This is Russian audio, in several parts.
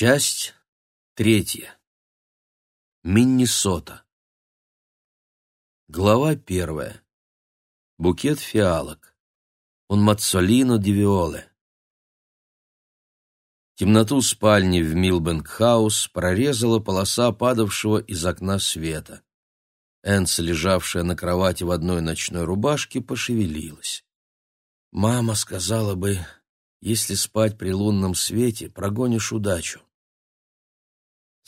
Часть третья. Миннесота. Глава первая. Букет фиалок. Un mazzolino di viole. Темноту спальни в Милбэнк-хаус прорезала полоса падавшего из окна света. Энца, лежавшая на кровати в одной ночной рубашке, пошевелилась. Мама сказала бы, если спать при лунном свете, прогонишь удачу.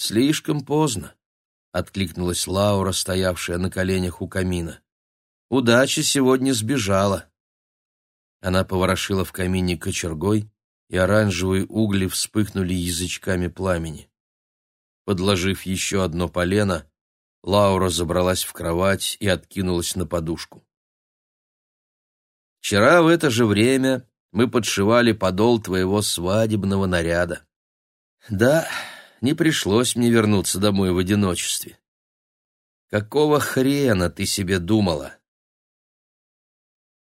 Слишком поздно, откликнулась Лаура, стоявшая на коленях у камина. Удача сегодня сбежала. Она поворошила в камине кочергой, и оранжевые угли вспыхнули язычками пламени. Подложив еще одно полено, Лаура забралась в кровать и откинулась на подушку. «Вчера в это же время мы подшивали подол твоего свадебного наряда. Да, не пришлось мне вернуться домой в одиночестве. Какого хрена ты себе думала?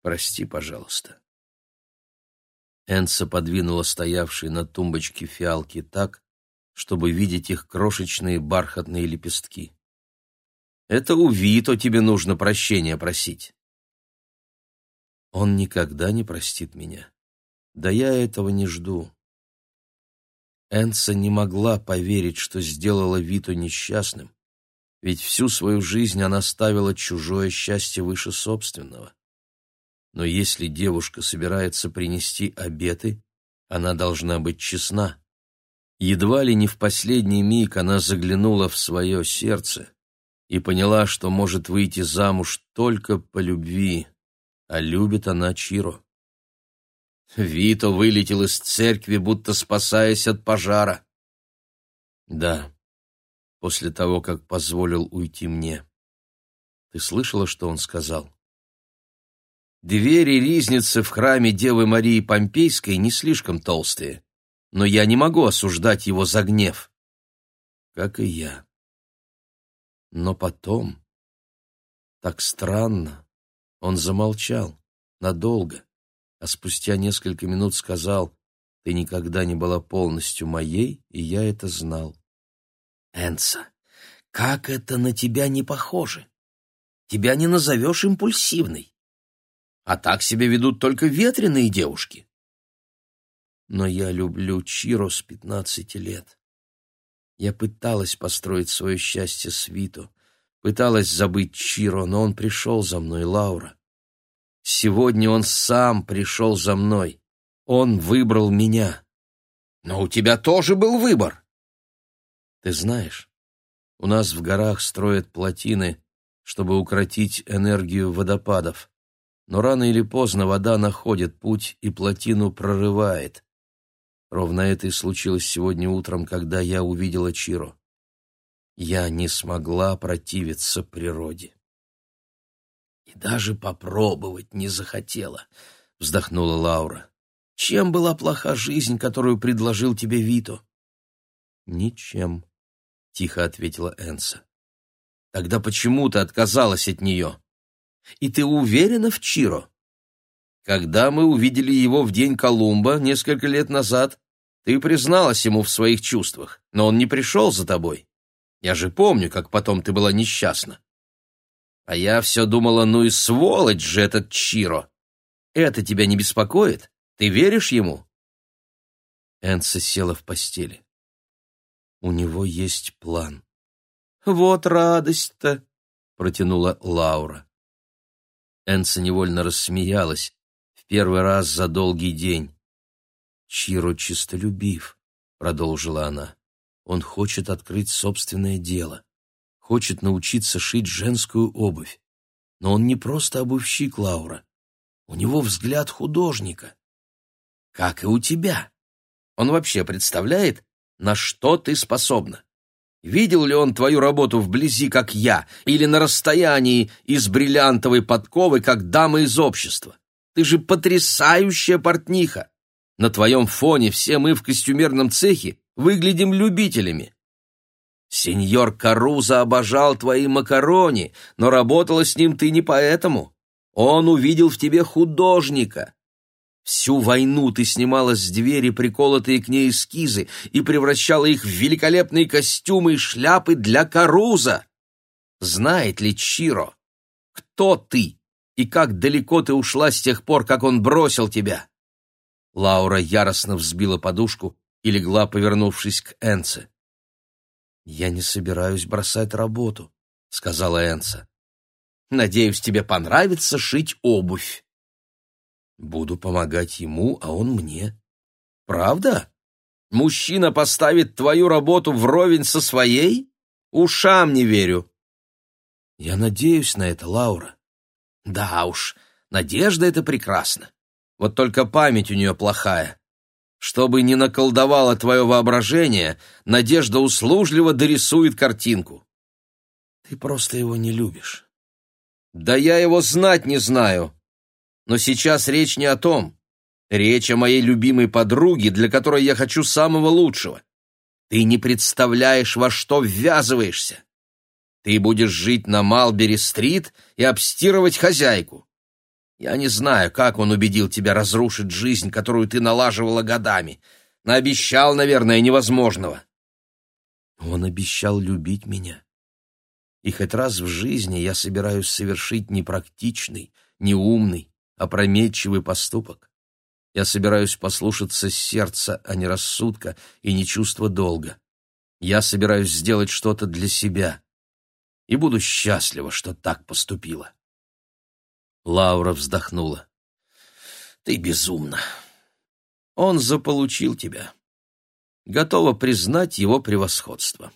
Прости, пожалуйста. Энса подвинула стоявшие на тумбочке фиалки так, чтобы видеть их крошечные бархатные лепестки. Это у Вито тебе нужно прощения просить. Он никогда не простит меня. Да я этого не жду. Энса не могла поверить, что сделала Вито несчастным, ведь всю свою жизнь она ставила чужое счастье выше собственного. Но если девушка собирается принести обеты, она должна быть честна. Едва ли не в последний миг она заглянула в свое сердце и поняла, что может выйти замуж только по любви, а любит она Чиро. Вито вылетел из церкви, будто спасаясь от пожара. Да, после того, как позволил уйти мне. Ты слышала, что он сказал? Двери ризницы в храме Девы Марии Помпейской не слишком толстые, но я не могу осуждать его за гнев. Как и я. Но потом... Так странно. Он замолчал. Надолго. А спустя несколько минут сказал, «Ты никогда не была полностью моей, и я это знал». «Энса, как это на тебя не похоже? Тебя не назовешь импульсивной. А так себя ведут только ветреные девушки. Но я люблю Чиро с пятнадцати лет. Я пыталась построить свое счастье с Вито, пыталась забыть Чиро, но он пришел за мной, Лаура. Сегодня он сам пришел за мной. Он выбрал меня. Но у тебя тоже был выбор. Ты знаешь, у нас в горах строят плотины, чтобы укротить энергию водопадов но рано или поздно вода находит путь и плотину прорывает. Ровно это и случилось сегодня утром, когда я увидела Чиро. Я не смогла противиться природе. Даже попробовать не захотела, вздохнула Лаура. Чем была плоха жизнь, которую предложил тебе Вито? Ничем, тихо ответила Энса. Тогда почему ты отказалась от нее? И ты уверена в Чиро? Когда мы увидели его в день Колумба несколько лет назад, ты призналась ему в своих чувствах, но он не пришел за тобой. Я же помню, как потом ты была несчастна. А я все думала, ну и сволочь же этот Чиро. Это тебя не беспокоит? Ты веришь ему?» Энса села в постели. «У него есть план». «Вот радость-то!» — протянула Лаура. Энса невольно рассмеялась, в первый раз за долгий день. «Чиро чистолюбив», — продолжила она. «Он хочет открыть собственное дело, хочет научиться шить женскую обувь. Но он не просто обувщик, Лаура. У него взгляд художника. Как и у тебя. Он вообще представляет, на что ты способна. Видел ли он твою работу вблизи, как я, или на расстоянии из бриллиантовой подковы, как дама из общества? Ты же потрясающая портниха! На твоем фоне все мы в костюмерном цехе выглядим любителями. Сеньор Каруза обожал твои макарони, но работала с ним ты не поэтому. Он увидел в тебе художника. Всю войну ты снимала с двери приколотые к ней эскизы и превращала их в великолепные костюмы и шляпы для Каруза. Знает ли Чиро, кто ты и как далеко ты ушла с тех пор, как он бросил тебя?» Лаура яростно взбила подушку и легла, повернувшись к Энце. «Я не собираюсь бросать работу», — сказала Энца. «Надеюсь, тебе понравится шить обувь». Буду помогать ему, а он мне. Правда? Мужчина поставит твою работу вровень со своей? Ушам не верю. Я надеюсь на это, Лаура. Да уж, надежда — это прекрасно. Вот только память у нее плохая. Чтобы не наколдовало твое воображение, Надежда услужливо дорисует картинку. Ты просто его не любишь. Да я его знать не знаю. Но сейчас речь не о том. Речь о моей любимой подруге, для которой я хочу самого лучшего. Ты не представляешь, во что ввязываешься. Ты будешь жить на Малбери-стрит и обстирывать хозяйку. Я не знаю, как он убедил тебя разрушить жизнь, которую ты налаживала годами. Наобещал, наверное, невозможного. Он обещал любить меня. И хоть раз в жизни я собираюсь совершить непрактичный, неумный, опрометчивый поступок. Я собираюсь послушаться сердца, а не рассудка и не чувства долга. Я собираюсь сделать что-то для себя. И буду счастлива, что так поступила. Лаура вздохнула. Ты безумна. Он заполучил тебя. Готова признать его превосходство.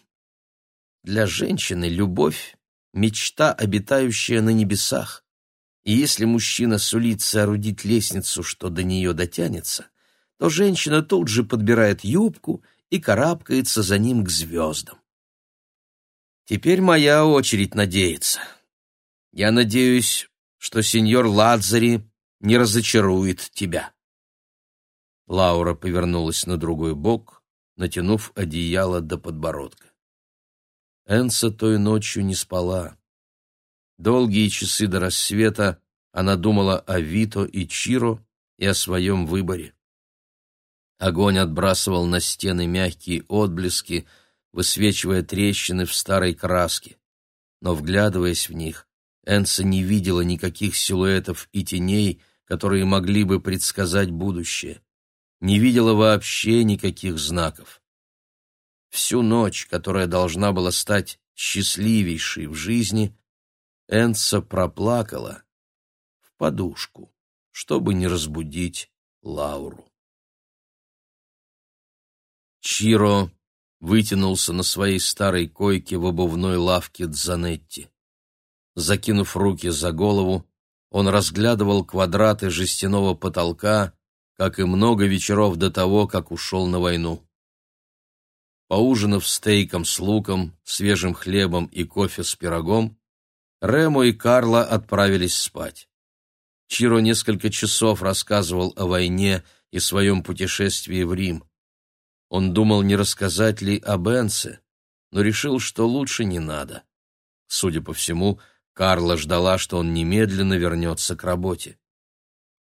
Для женщины любовь — мечта, обитающая на небесах. И если мужчина сулит соорудить лестницу, что до нее дотянется, то женщина тут же подбирает юбку и карабкается за ним к звездам. Теперь моя очередь надеяться. Я надеюсь, что сеньор Ладзари не разочарует тебя. Лаура повернулась на другой бок, натянув одеяло до подбородка. Энса той ночью не спала. Долгие часы до рассвета она думала о Вито и Чиро и о своем выборе. Огонь отбрасывал на стены мягкие отблески, высвечивая трещины в старой краске. Но, вглядываясь в них, Энса не видела никаких силуэтов и теней, которые могли бы предсказать будущее. Не видела вообще никаких знаков. Всю ночь, которая должна была стать счастливейшей в жизни, Энца проплакала в подушку, чтобы не разбудить Лауру. Чиро вытянулся на своей старой койке в обувной лавке Дзанетти. Закинув руки за голову, он разглядывал квадраты жестяного потолка, как и много вечеров до того, как ушел на войну. Поужинав стейком с луком, свежим хлебом и кофе с пирогом, Ремо и Карла отправились спать. Чиро несколько часов рассказывал о войне и своем путешествии в Рим. Он думал, не рассказать ли об Энце, но решил, что лучше не надо. Судя по всему, Карла ждала, что он немедленно вернется к работе.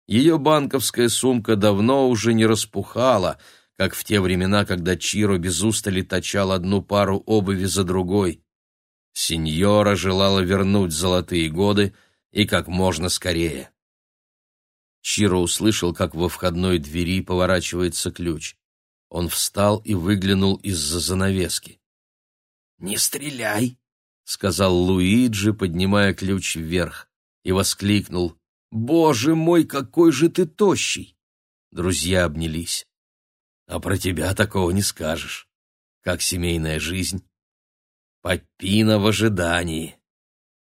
Ее банковская сумка давно уже не распухала, как в те времена, когда Чиро без устали точал одну пару обуви за другой. Сеньора желала вернуть золотые годы и как можно скорее. Чиро услышал, как во входной двери поворачивается ключ. Он встал и выглянул из-за занавески. «Не стреляй!» — сказал Луиджи, поднимая ключ вверх, и воскликнул. «Боже мой, какой же ты тощий!» Друзья обнялись. «А про тебя такого не скажешь. Как семейная жизнь?» Папина в ожидании.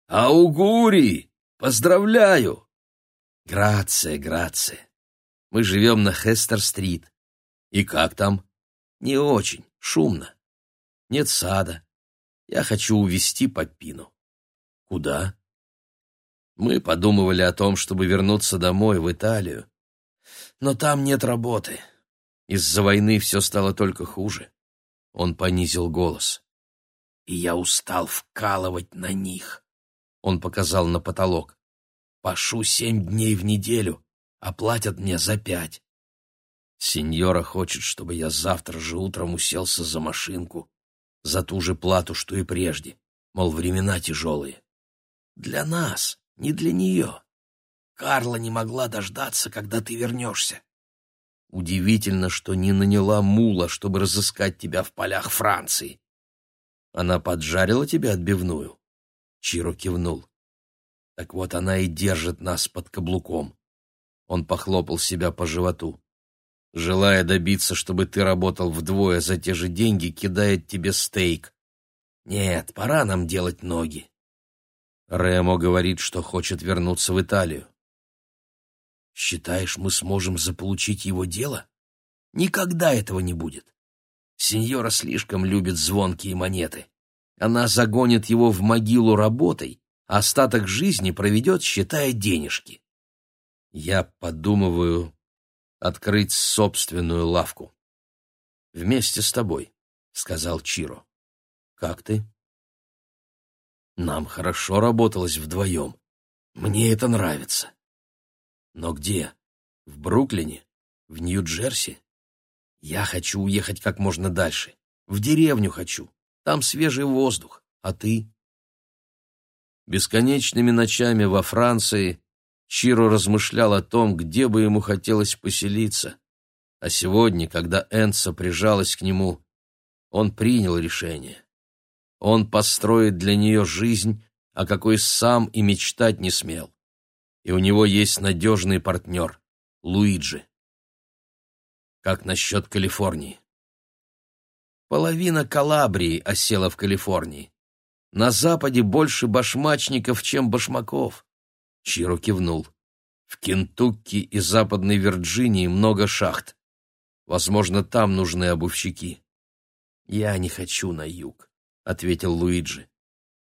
Аугури! Поздравляю! Грация, грация. Мы живем на Хестер-стрит. И как там? Не очень, шумно. Нет сада. Я хочу увезти Папину. Куда? Мы подумывали о том, чтобы вернуться домой, в Италию. Но там нет работы. Из-за войны все стало только хуже. Он понизил голос и я устал вкалывать на них. Он показал на потолок. Пашу семь дней в неделю, а платят мне за пять. Сеньора хочет, чтобы я завтра же утром уселся за машинку, за ту же плату, что и прежде, мол, времена тяжелые. Для нас, не для нее. Карла не могла дождаться, когда ты вернешься. Удивительно, что не наняла мула, чтобы разыскать тебя в полях Франции. Она поджарила тебе отбивную? Чиро кивнул. Так вот она и держит нас под каблуком. Он похлопал себя по животу. Желая добиться, чтобы ты работал вдвое за те же деньги, кидает тебе стейк. Нет, пора нам делать ноги. Ремо говорит, что хочет вернуться в Италию. Считаешь, мы сможем заполучить его дело? Никогда этого не будет. Сеньора слишком любит звонкие монеты. Она загонит его в могилу работой, а остаток жизни проведет, считая денежки. Я подумываю открыть собственную лавку. Вместе с тобой, — сказал Чиро. Как ты? Нам хорошо работалось вдвоем. Мне это нравится. Но где? В Бруклине? В Нью-Джерси? Я хочу уехать как можно дальше. В деревню хочу. Там свежий воздух. А ты? Бесконечными ночами во Франции Чиро размышлял о том, где бы ему хотелось поселиться. А сегодня, когда Энса прижалась к нему, он принял решение. Он построит для нее жизнь, о какой сам и мечтать не смел. И у него есть надежный партнер — Луиджи. Как насчет Калифорнии? Половина Калабрии осела в Калифорнии. На западе больше башмачников, чем башмаков. Чиро кивнул. В Кентукки и Западной Вирджинии много шахт. Возможно, там нужны обувщики. Я не хочу на юг, ответил Луиджи.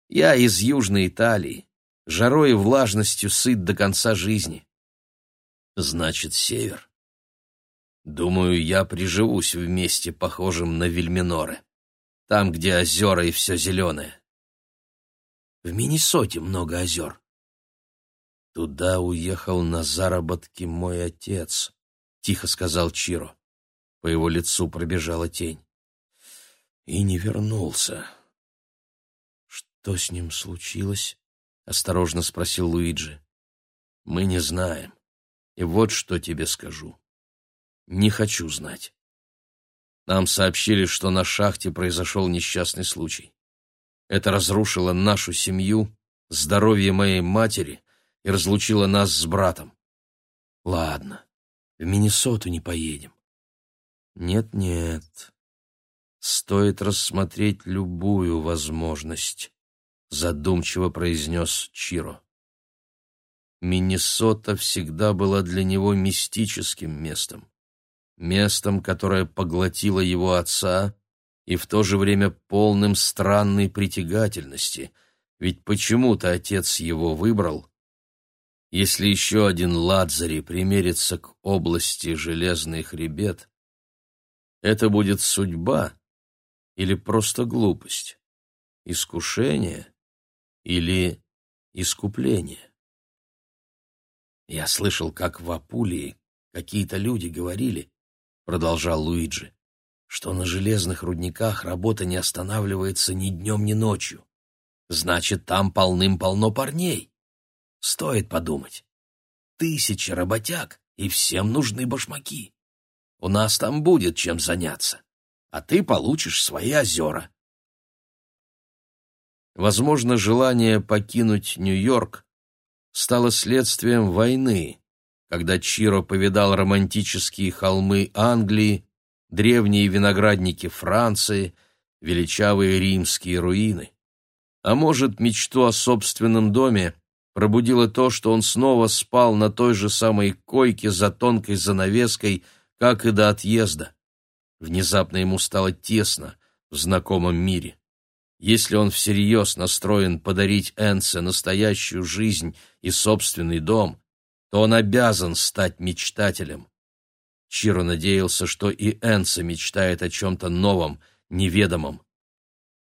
Я из Южной Италии, жарой и влажностью сыт до конца жизни. Значит, север. Думаю, я приживусь в месте, похожем на Вильминоре. Там, где озера и все зеленое. В Миннесоте много озер. «Туда уехал на заработки мой отец», — тихо сказал Чиро. По его лицу пробежала тень. «И не вернулся». «Что с ним случилось?» — осторожно спросил Луиджи. «Мы не знаем. И вот что тебе скажу. Не хочу знать. Нам сообщили, что на шахте произошел несчастный случай. Это разрушило нашу семью, здоровье моей матери и разлучила нас с братом. Ладно, в Миннесоту не поедем. Нет-нет, стоит рассмотреть любую возможность, задумчиво произнес Чиро. Миннесота всегда была для него мистическим местом, местом, которое поглотило его отца и в то же время полным странной притягательности, ведь почему-то отец его выбрал, если еще один Ладзари примерится к области железный хребет, это будет судьба или просто глупость, искушение или искупление. Я слышал, как в Апулии какие-то люди говорили, продолжал Луиджи, что на железных рудниках работа не останавливается ни днем, ни ночью. Значит, там полным-полно парней. Стоит подумать. Тысячи работяг, и всем нужны башмаки. У нас там будет чем заняться, а ты получишь свои озера. Возможно, желание покинуть Нью-Йорк стало следствием войны, когда Чиро повидал романтические холмы Англии, древние виноградники Франции, величавые римские руины. А может, мечту о собственном доме пробудило то, что он снова спал на той же самой койке за тонкой занавеской, как и до отъезда. Внезапно ему стало тесно в знакомом мире. Если он всерьез настроен подарить Энце настоящую жизнь и собственный дом, то он обязан стать мечтателем. Чиро надеялся, что и Энце мечтает о чем-то новом, неведомом.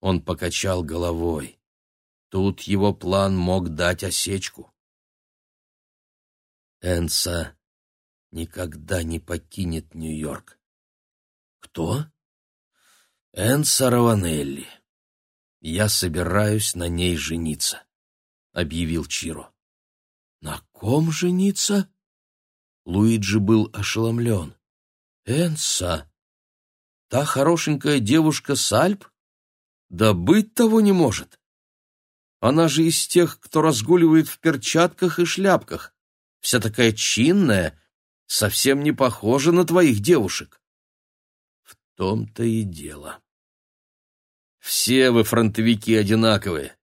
Он покачал головой. Тут его план мог дать осечку. Энца никогда не покинет Нью-Йорк. Кто? Энса Раванелли. Я собираюсь на ней жениться, объявил Чиро. На ком жениться? Луиджи был ошеломлен. Энса, та хорошенькая девушка с Альп? Да быть того не может. Она же из тех, кто разгуливает в перчатках и шляпках. Вся такая чинная, совсем не похожа на твоих девушек. В том-то и дело. Все вы фронтовики одинаковые.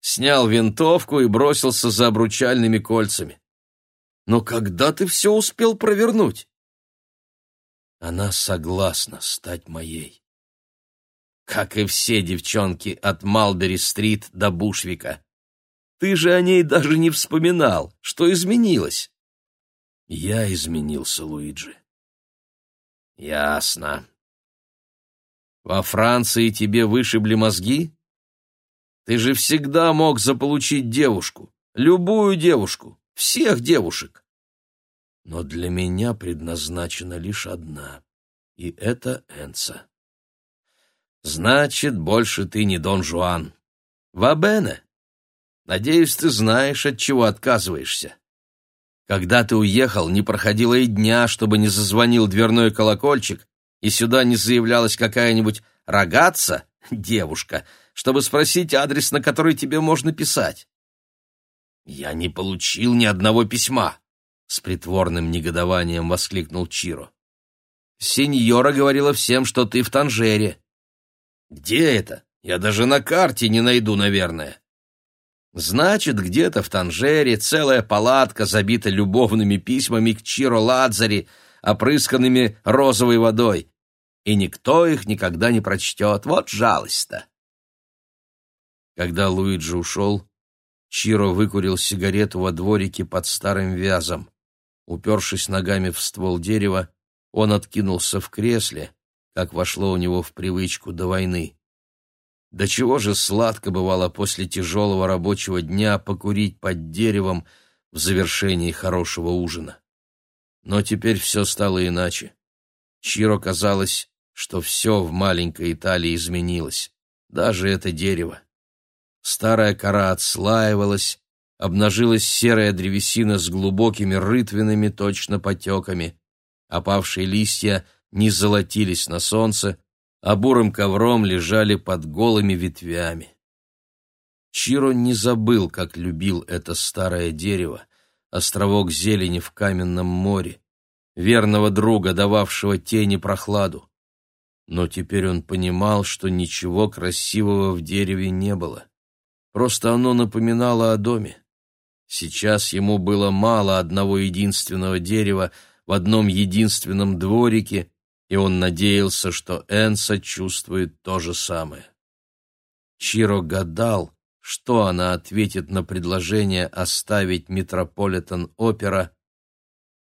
Снял винтовку и бросился за обручальными кольцами. Но когда ты все успел провернуть? Она согласна стать моей. Как и все девчонки от Малбери-стрит до Бушвика. Ты же о ней даже не вспоминал. Что изменилось? Я изменился, Луиджи. Ясно. Во Франции тебе вышибли мозги? Ты же всегда мог заполучить девушку, любую девушку, всех девушек. Но для меня предназначена лишь одна, и это Энца. Значит, больше ты не Дон Жуан. Вабене. Надеюсь, ты знаешь, от чего отказываешься. Когда ты уехал, не проходило и дня, чтобы не зазвонил дверной колокольчик, и сюда не заявлялась какая-нибудь рогатца, девушка, чтобы спросить адрес, на который тебе можно писать. «Я не получил ни одного письма», — с притворным негодованием воскликнул Чиро. «Сеньора говорила всем, что ты в Танжере». «Где это? Я даже на карте не найду, наверное». Значит, где-то в Танжере целая палатка забита любовными письмами к Чиро Ладзари, опрысканными розовой водой и никто их никогда не прочтет. Вот жалость-то. Когда Луиджи ушел, Чиро выкурил сигарету во дворике под старым вязом. Упершись ногами в ствол дерева, он откинулся в кресле, как вошло у него в привычку до войны. До чего же сладко бывало после тяжелого рабочего дня покурить под деревом в завершении хорошего ужина. Но теперь все стало иначе. Чиро казалось, что все в маленькой Италии изменилось, даже это дерево. Старая кора отслаивалась, обнажилась серая древесина с глубокими рытвинами, точно потеками. Опавшие листья не золотились на солнце, а бурым ковром лежали под голыми ветвями. Чиро не забыл, как любил это старое дерево, островок зелени в каменном море, верного друга, дававшего тени прохладу но теперь он понимал, что ничего красивого в дереве не было. Просто оно напоминало о доме. Сейчас ему было мало одного единственного дерева в одном единственном дворике, и он надеялся, что Энса чувствует то же самое. Чиро гадал, что она ответит на предложение оставить Метрополитен-опера.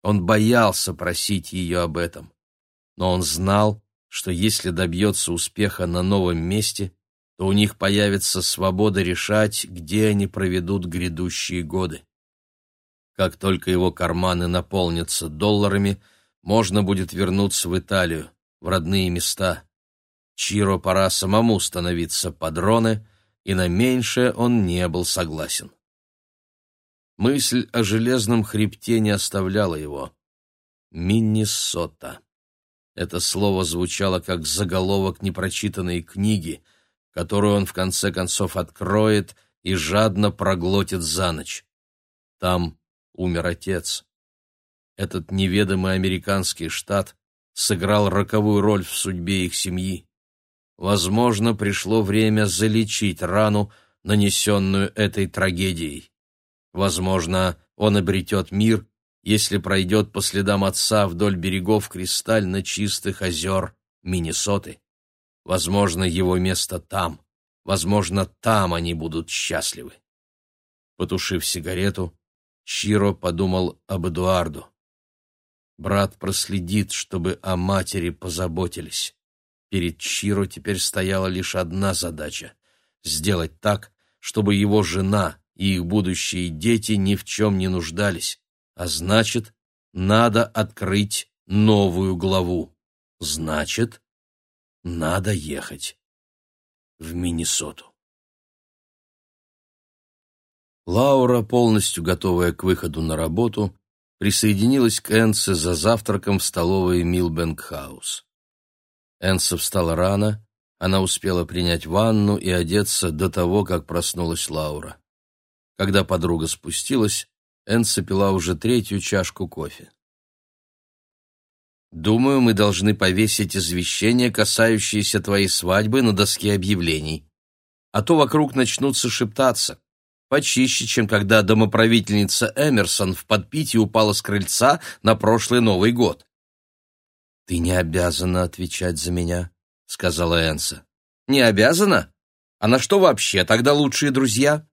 Он боялся просить ее об этом, но он знал, что если добьется успеха на новом месте, то у них появится свобода решать, где они проведут грядущие годы. Как только его карманы наполнятся долларами, можно будет вернуться в Италию, в родные места. Чиро пора самому становиться падроне, и на меньшее он не был согласен. Мысль о железном хребте не оставляла его. Миннесота. Это слово звучало как заголовок непрочитанной книги, которую он в конце концов откроет и жадно проглотит за ночь. Там умер отец. Этот неведомый американский штат сыграл роковую роль в судьбе их семьи. Возможно, пришло время залечить рану, нанесенную этой трагедией. Возможно, он обретет мир если пройдет по следам отца вдоль берегов кристально чистых озер Миннесоты. Возможно, его место там. Возможно, там они будут счастливы. Потушив сигарету, Чиро подумал об Эдуарду. Брат проследит, чтобы о матери позаботились. Перед Чиро теперь стояла лишь одна задача — сделать так, чтобы его жена и их будущие дети ни в чем не нуждались, а значит, надо открыть новую главу. Значит, надо ехать в Миннесоту. Лаура, полностью готовая к выходу на работу, присоединилась к Энце за завтраком в столовой Милбэнк-хаус. Энца встала рано, она успела принять ванну и одеться до того, как проснулась Лаура. Когда подруга спустилась, Энца пила уже третью чашку кофе. «Думаю, мы должны повесить извещение, касающееся твоей свадьбы, на доске объявлений. А то вокруг начнутся шептаться. Почище, чем когда домоправительница Эмерсон в подпитии упала с крыльца на прошлый Новый год». «Ты не обязана отвечать за меня», — сказала Энса. «Не обязана? А на что вообще тогда лучшие друзья?»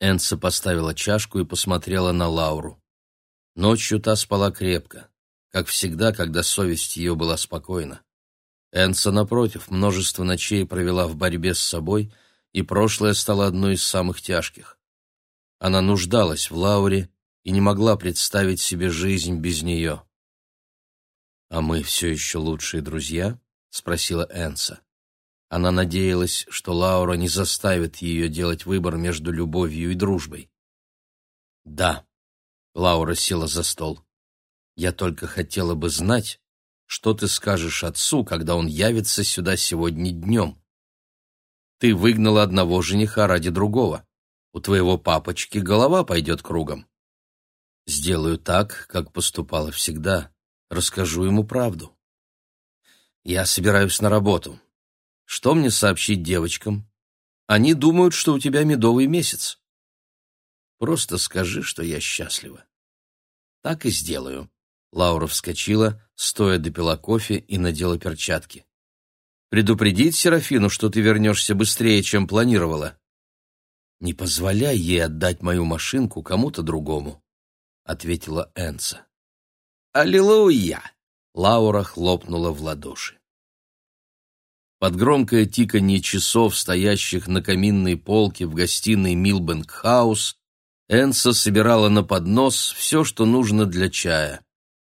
Энса поставила чашку и посмотрела на Лауру. Ночью та спала крепко как всегда, когда совесть ее была спокойна. Энса, напротив, множество ночей провела в борьбе с собой, и прошлое стало одной из самых тяжких. Она нуждалась в Лауре и не могла представить себе жизнь без нее. «А мы все еще лучшие друзья?» — спросила Энса. Она надеялась, что Лаура не заставит ее делать выбор между любовью и дружбой. «Да», — Лаура села за стол. Я только хотела бы знать, что ты скажешь отцу, когда он явится сюда сегодня днем. Ты выгнала одного жениха ради другого. У твоего папочки голова пойдет кругом. Сделаю так, как поступала всегда. Расскажу ему правду. Я собираюсь на работу. Что мне сообщить девочкам? Они думают, что у тебя медовый месяц. Просто скажи, что я счастлива. Так и сделаю. Лаура вскочила, стоя допила кофе и надела перчатки. «Предупредить Серафину, что ты вернешься быстрее, чем планировала?» «Не позволяй ей отдать мою машинку кому-то другому», — ответила Энца. «Аллилуйя!» — Лаура хлопнула в ладоши. Под громкое тиканье часов, стоящих на каминной полке в гостиной Милбэнк-хаус, Энса собирала на поднос все, что нужно для чая.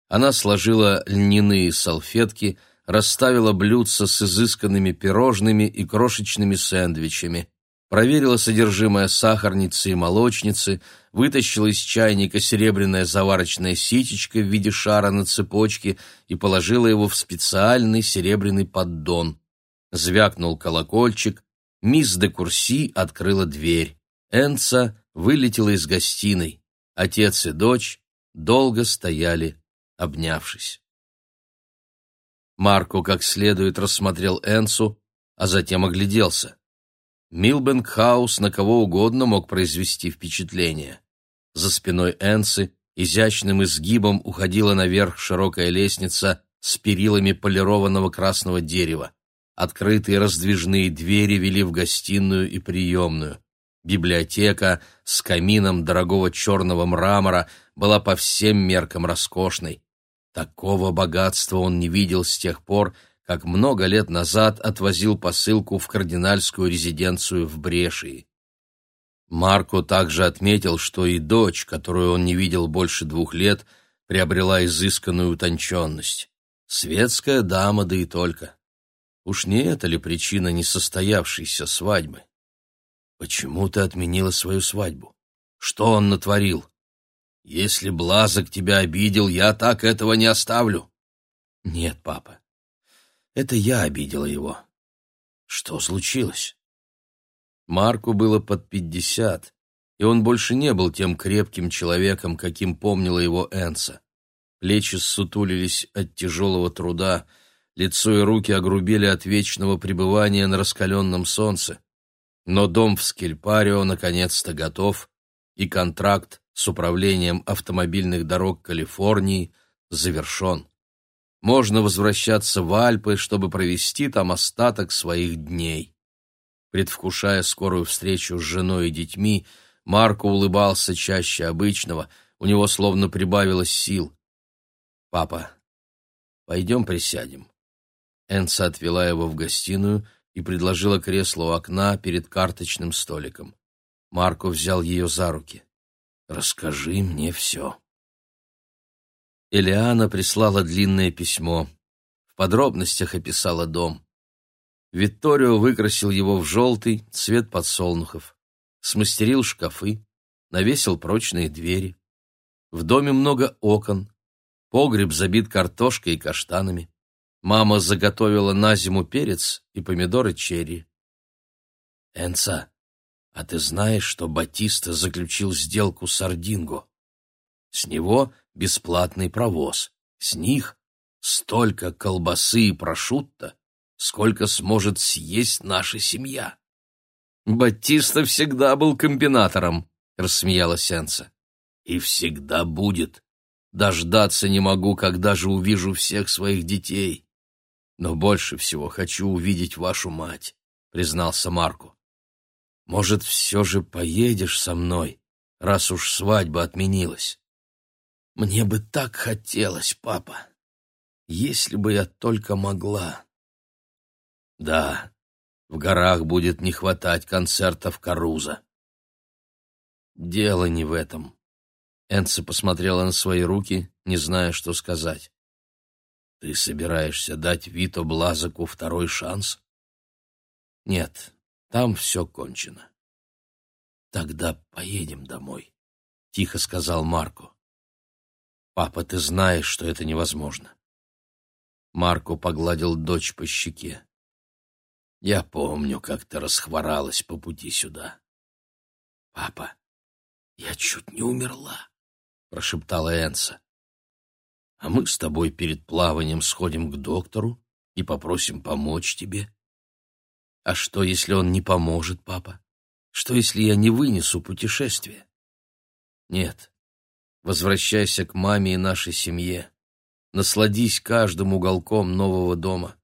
Она сложила льняные салфетки, расставила блюдца с изысканными пирожными и крошечными сэндвичами, проверила содержимое сахарницы и молочницы, вытащила из чайника серебряное заварочное ситечко в виде шара на цепочке и положила его в специальный серебряный поддон. Звякнул колокольчик, мисс де Курси открыла дверь. Энца вылетела из гостиной. Отец и дочь долго стояли обнявшись. Марко как следует рассмотрел Энсу, а затем огляделся. Милбенкхаус на кого угодно мог произвести впечатление. За спиной Энсы изящным изгибом уходила наверх широкая лестница с перилами полированного красного дерева. Открытые раздвижные двери вели в гостиную и приемную. Библиотека с камином дорогого черного мрамора была по всем меркам роскошной. Такого богатства он не видел с тех пор, как много лет назад отвозил посылку в кардинальскую резиденцию в Брешии. Марко также отметил, что и дочь, которую он не видел больше двух лет, приобрела изысканную утонченность. Светская дама, да и только. Уж не это ли причина несостоявшейся свадьбы? Почему ты отменила свою свадьбу? Что он натворил? Если Блазок тебя обидел, я так этого не оставлю. Нет, папа. Это я обидела его. Что случилось? Марку было под пятьдесят, и он больше не был тем крепким человеком, каким помнила его Энса. Плечи ссутулились от тяжелого труда, лицо и руки огрубели от вечного пребывания на раскаленном солнце. Но дом в Скельпарио наконец-то готов, и контракт с управлением автомобильных дорог Калифорнии завершен. Можно возвращаться в Альпы, чтобы провести там остаток своих дней. Предвкушая скорую встречу с женой и детьми, Марко улыбался чаще обычного, у него словно прибавилось сил. «Папа, пойдем присядем». Энса отвела его в гостиную и предложила кресло у окна перед карточным столиком. Марко взял ее за руки. Расскажи мне все. Элиана прислала длинное письмо. В подробностях описала дом. Витторио выкрасил его в желтый, цвет подсолнухов. Смастерил шкафы, навесил прочные двери. В доме много окон. Погреб забит картошкой и каштанами. Мама заготовила на зиму перец и помидоры черри. «Энца, а ты знаешь, что Батиста заключил сделку с Ардинго? С него бесплатный провоз, с них столько колбасы и прошутто, сколько сможет съесть наша семья». «Батиста всегда был комбинатором», — рассмеялась Энца. «И всегда будет. Дождаться не могу, когда же увижу всех своих детей. Но больше всего хочу увидеть вашу мать, признался Марку. Может, все же поедешь со мной, раз уж свадьба отменилась? Мне бы так хотелось, папа. Если бы я только могла. Да, в горах будет не хватать концертов Каруза. Дело не в этом. Энца посмотрела на свои руки, не зная, что сказать. Ты собираешься дать Вито Блазаку второй шанс? Нет, там все кончено. Тогда поедем домой, тихо сказал Марко. Папа, ты знаешь, что это невозможно. Марко погладил дочь по щеке. Я помню, как ты расхворалась по пути сюда. Папа, я чуть не умерла, прошептала Энса а мы с тобой перед плаванием сходим к доктору и попросим помочь тебе. А что, если он не поможет, папа? Что, если я не вынесу путешествие? Нет. Возвращайся к маме и нашей семье. Насладись каждым уголком нового дома.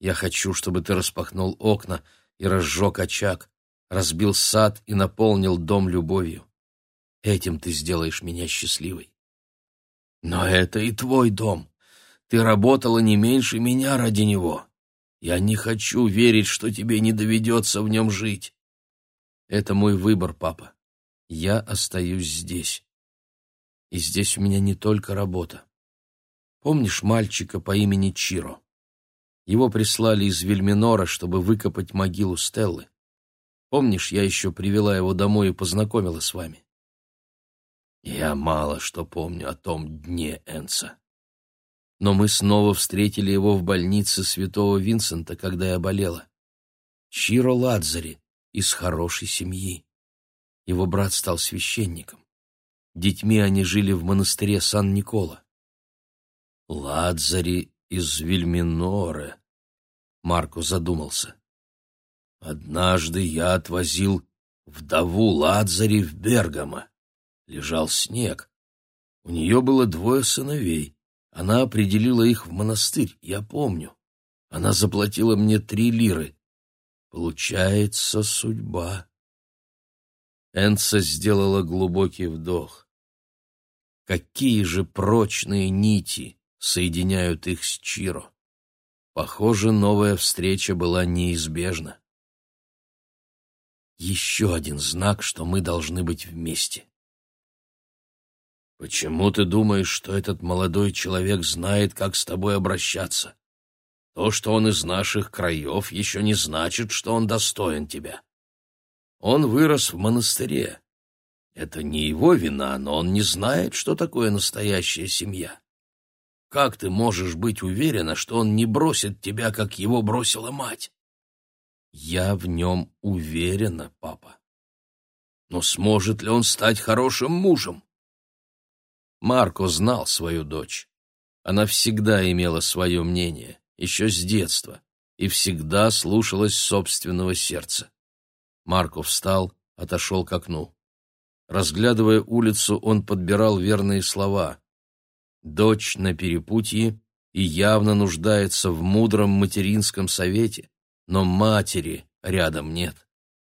Я хочу, чтобы ты распахнул окна и разжег очаг, разбил сад и наполнил дом любовью. Этим ты сделаешь меня счастливой. Но это и твой дом. Ты работала не меньше меня ради него. Я не хочу верить, что тебе не доведется в нем жить. Это мой выбор, папа. Я остаюсь здесь. И здесь у меня не только работа. Помнишь мальчика по имени Чиро? Его прислали из Вильминора, чтобы выкопать могилу Стеллы. Помнишь, я еще привела его домой и познакомила с вами? Я мало что помню о том дне Энса. Но мы снова встретили его в больнице святого Винсента, когда я болела. Чиро Ладзари из хорошей семьи. Его брат стал священником. Детьми они жили в монастыре Сан-Никола. Ладзари из Вильминоре. Марко задумался. Однажды я отвозил вдову Ладзари в Бергамо лежал снег. У нее было двое сыновей. Она определила их в монастырь, я помню. Она заплатила мне три лиры. Получается, судьба. Энца сделала глубокий вдох. Какие же прочные нити соединяют их с Чиро. Похоже, новая встреча была неизбежна. Еще один знак, что мы должны быть вместе. Почему ты думаешь, что этот молодой человек знает, как с тобой обращаться? То, что он из наших краев, еще не значит, что он достоин тебя. Он вырос в монастыре. Это не его вина, но он не знает, что такое настоящая семья. Как ты можешь быть уверена, что он не бросит тебя, как его бросила мать? Я в нем уверена, папа. Но сможет ли он стать хорошим мужем? Марко знал свою дочь. Она всегда имела свое мнение, еще с детства, и всегда слушалась собственного сердца. Марко встал, отошел к окну. Разглядывая улицу, он подбирал верные слова. Дочь на перепутье и явно нуждается в мудром материнском совете, но матери рядом нет.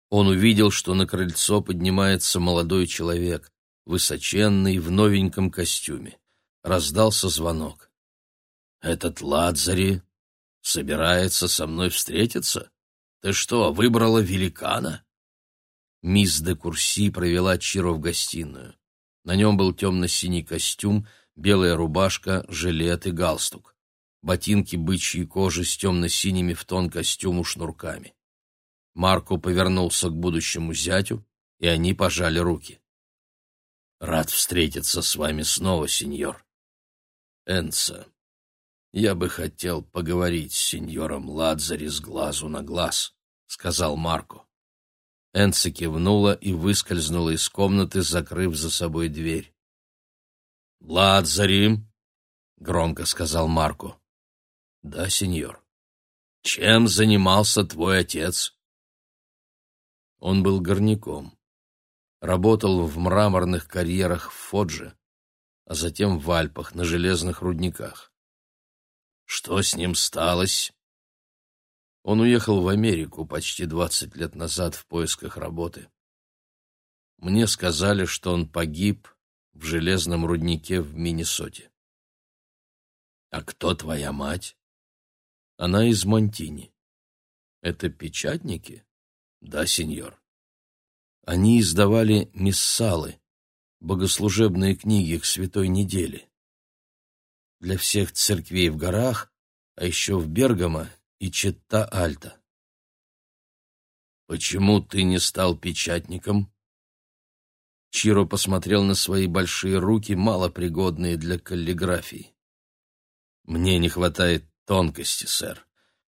Он увидел, что на крыльцо поднимается молодой человек высоченный, в новеньком костюме. Раздался звонок. «Этот Ладзари собирается со мной встретиться? Ты что, выбрала великана?» Мисс де Курси провела Чиро в гостиную. На нем был темно-синий костюм, белая рубашка, жилет и галстук. Ботинки бычьей кожи с темно-синими в тон костюму шнурками. Марко повернулся к будущему зятю, и они пожали руки. «Рад встретиться с вами снова, сеньор. Энца, я бы хотел поговорить с сеньором Ладзари с глазу на глаз», — сказал Марко. Энца кивнула и выскользнула из комнаты, закрыв за собой дверь. «Ладзари!» — громко сказал Марко. «Да, сеньор. Чем занимался твой отец?» Он был горняком. Работал в мраморных карьерах в Фодже, а затем в Альпах на железных рудниках. Что с ним сталось? Он уехал в Америку почти двадцать лет назад в поисках работы. Мне сказали, что он погиб в железном руднике в Миннесоте. А кто твоя мать? Она из Монтини. Это печатники? Да, сеньор. Они издавали миссалы, богослужебные книги к святой неделе. Для всех церквей в горах, а еще в Бергамо и Четта-Альта. «Почему ты не стал печатником?» Чиро посмотрел на свои большие руки, малопригодные для каллиграфии. «Мне не хватает тонкости, сэр.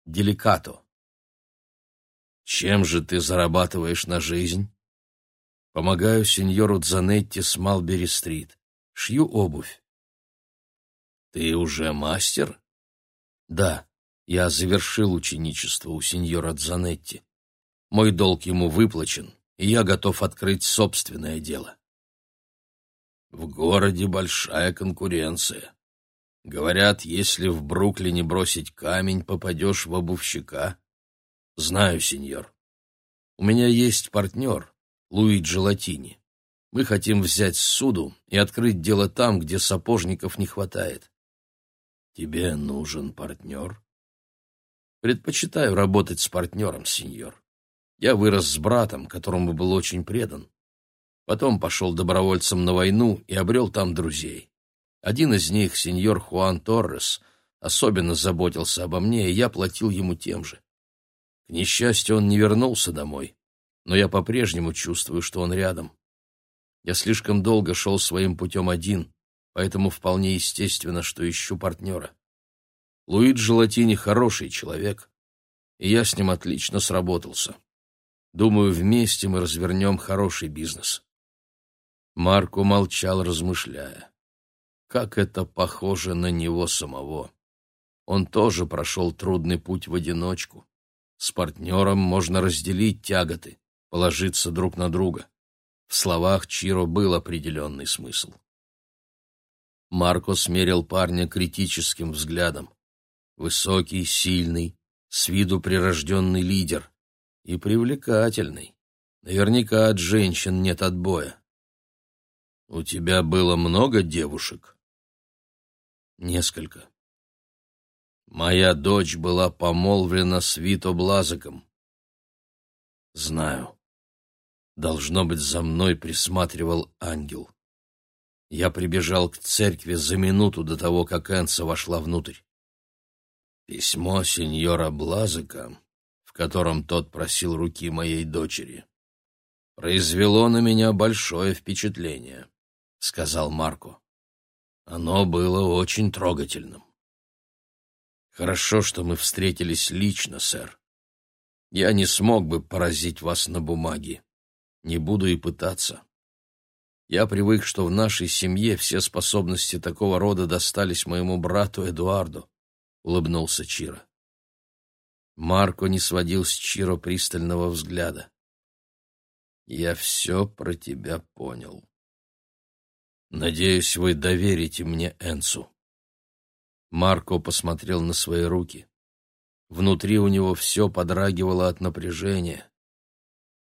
Деликато». «Чем же ты зарабатываешь на жизнь?» «Помогаю сеньору Дзанетти с Малбери-стрит. Шью обувь». «Ты уже мастер?» «Да. Я завершил ученичество у сеньора Дзанетти. Мой долг ему выплачен, и я готов открыть собственное дело. В городе большая конкуренция. Говорят, если в Бруклине бросить камень, попадешь в обувщика. Знаю, сеньор. У меня есть партнер, Луиджи Латини. Мы хотим взять суду и открыть дело там, где сапожников не хватает. Тебе нужен партнер? Предпочитаю работать с партнером, сеньор. Я вырос с братом, которому был очень предан. Потом пошел добровольцем на войну и обрел там друзей. Один из них, сеньор Хуан Торрес, особенно заботился обо мне, и я платил ему тем же. К несчастью, он не вернулся домой, но я по-прежнему чувствую, что он рядом. Я слишком долго шел своим путем один, поэтому вполне естественно, что ищу партнера. Луиджи Латини хороший человек, и я с ним отлично сработался. Думаю, вместе мы развернем хороший бизнес. Марко молчал, размышляя. Как это похоже на него самого. Он тоже прошел трудный путь в одиночку. С партнером можно разделить тяготы, положиться друг на друга. В словах Чиро был определенный смысл. Марко смерил парня критическим взглядом. Высокий, сильный, с виду прирожденный лидер. И привлекательный. Наверняка от женщин нет отбоя. «У тебя было много девушек?» «Несколько». «Моя дочь была помолвлена с Вито Блазаком». «Знаю. Должно быть, за мной присматривал ангел. Я прибежал к церкви за минуту до того, как Энса вошла внутрь. Письмо сеньора Блазыка, в котором тот просил руки моей дочери, произвело на меня большое впечатление, — сказал Марко. Оно было очень трогательным. Хорошо, что мы встретились лично, сэр. Я не смог бы поразить вас на бумаге. Не буду и пытаться. Я привык, что в нашей семье все способности такого рода достались моему брату Эдуарду улыбнулся Чиро. Марко не сводил с Чиро пристального взгляда. Я все про тебя понял. Надеюсь, вы доверите мне Энсу. Марко посмотрел на свои руки. Внутри у него все подрагивало от напряжения.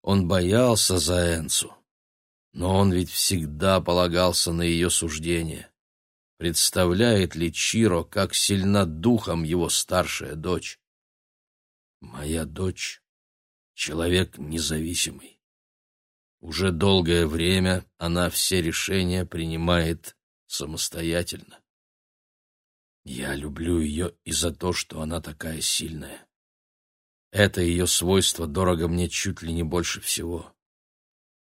Он боялся за Энсу, но он ведь всегда полагался на ее суждение. Представляет ли Чиро, как сильна духом его старшая дочь? Моя дочь — человек независимый. Уже долгое время она все решения принимает самостоятельно. Я люблю ее и за то, что она такая сильная. Это ее свойство дорого мне чуть ли не больше всего.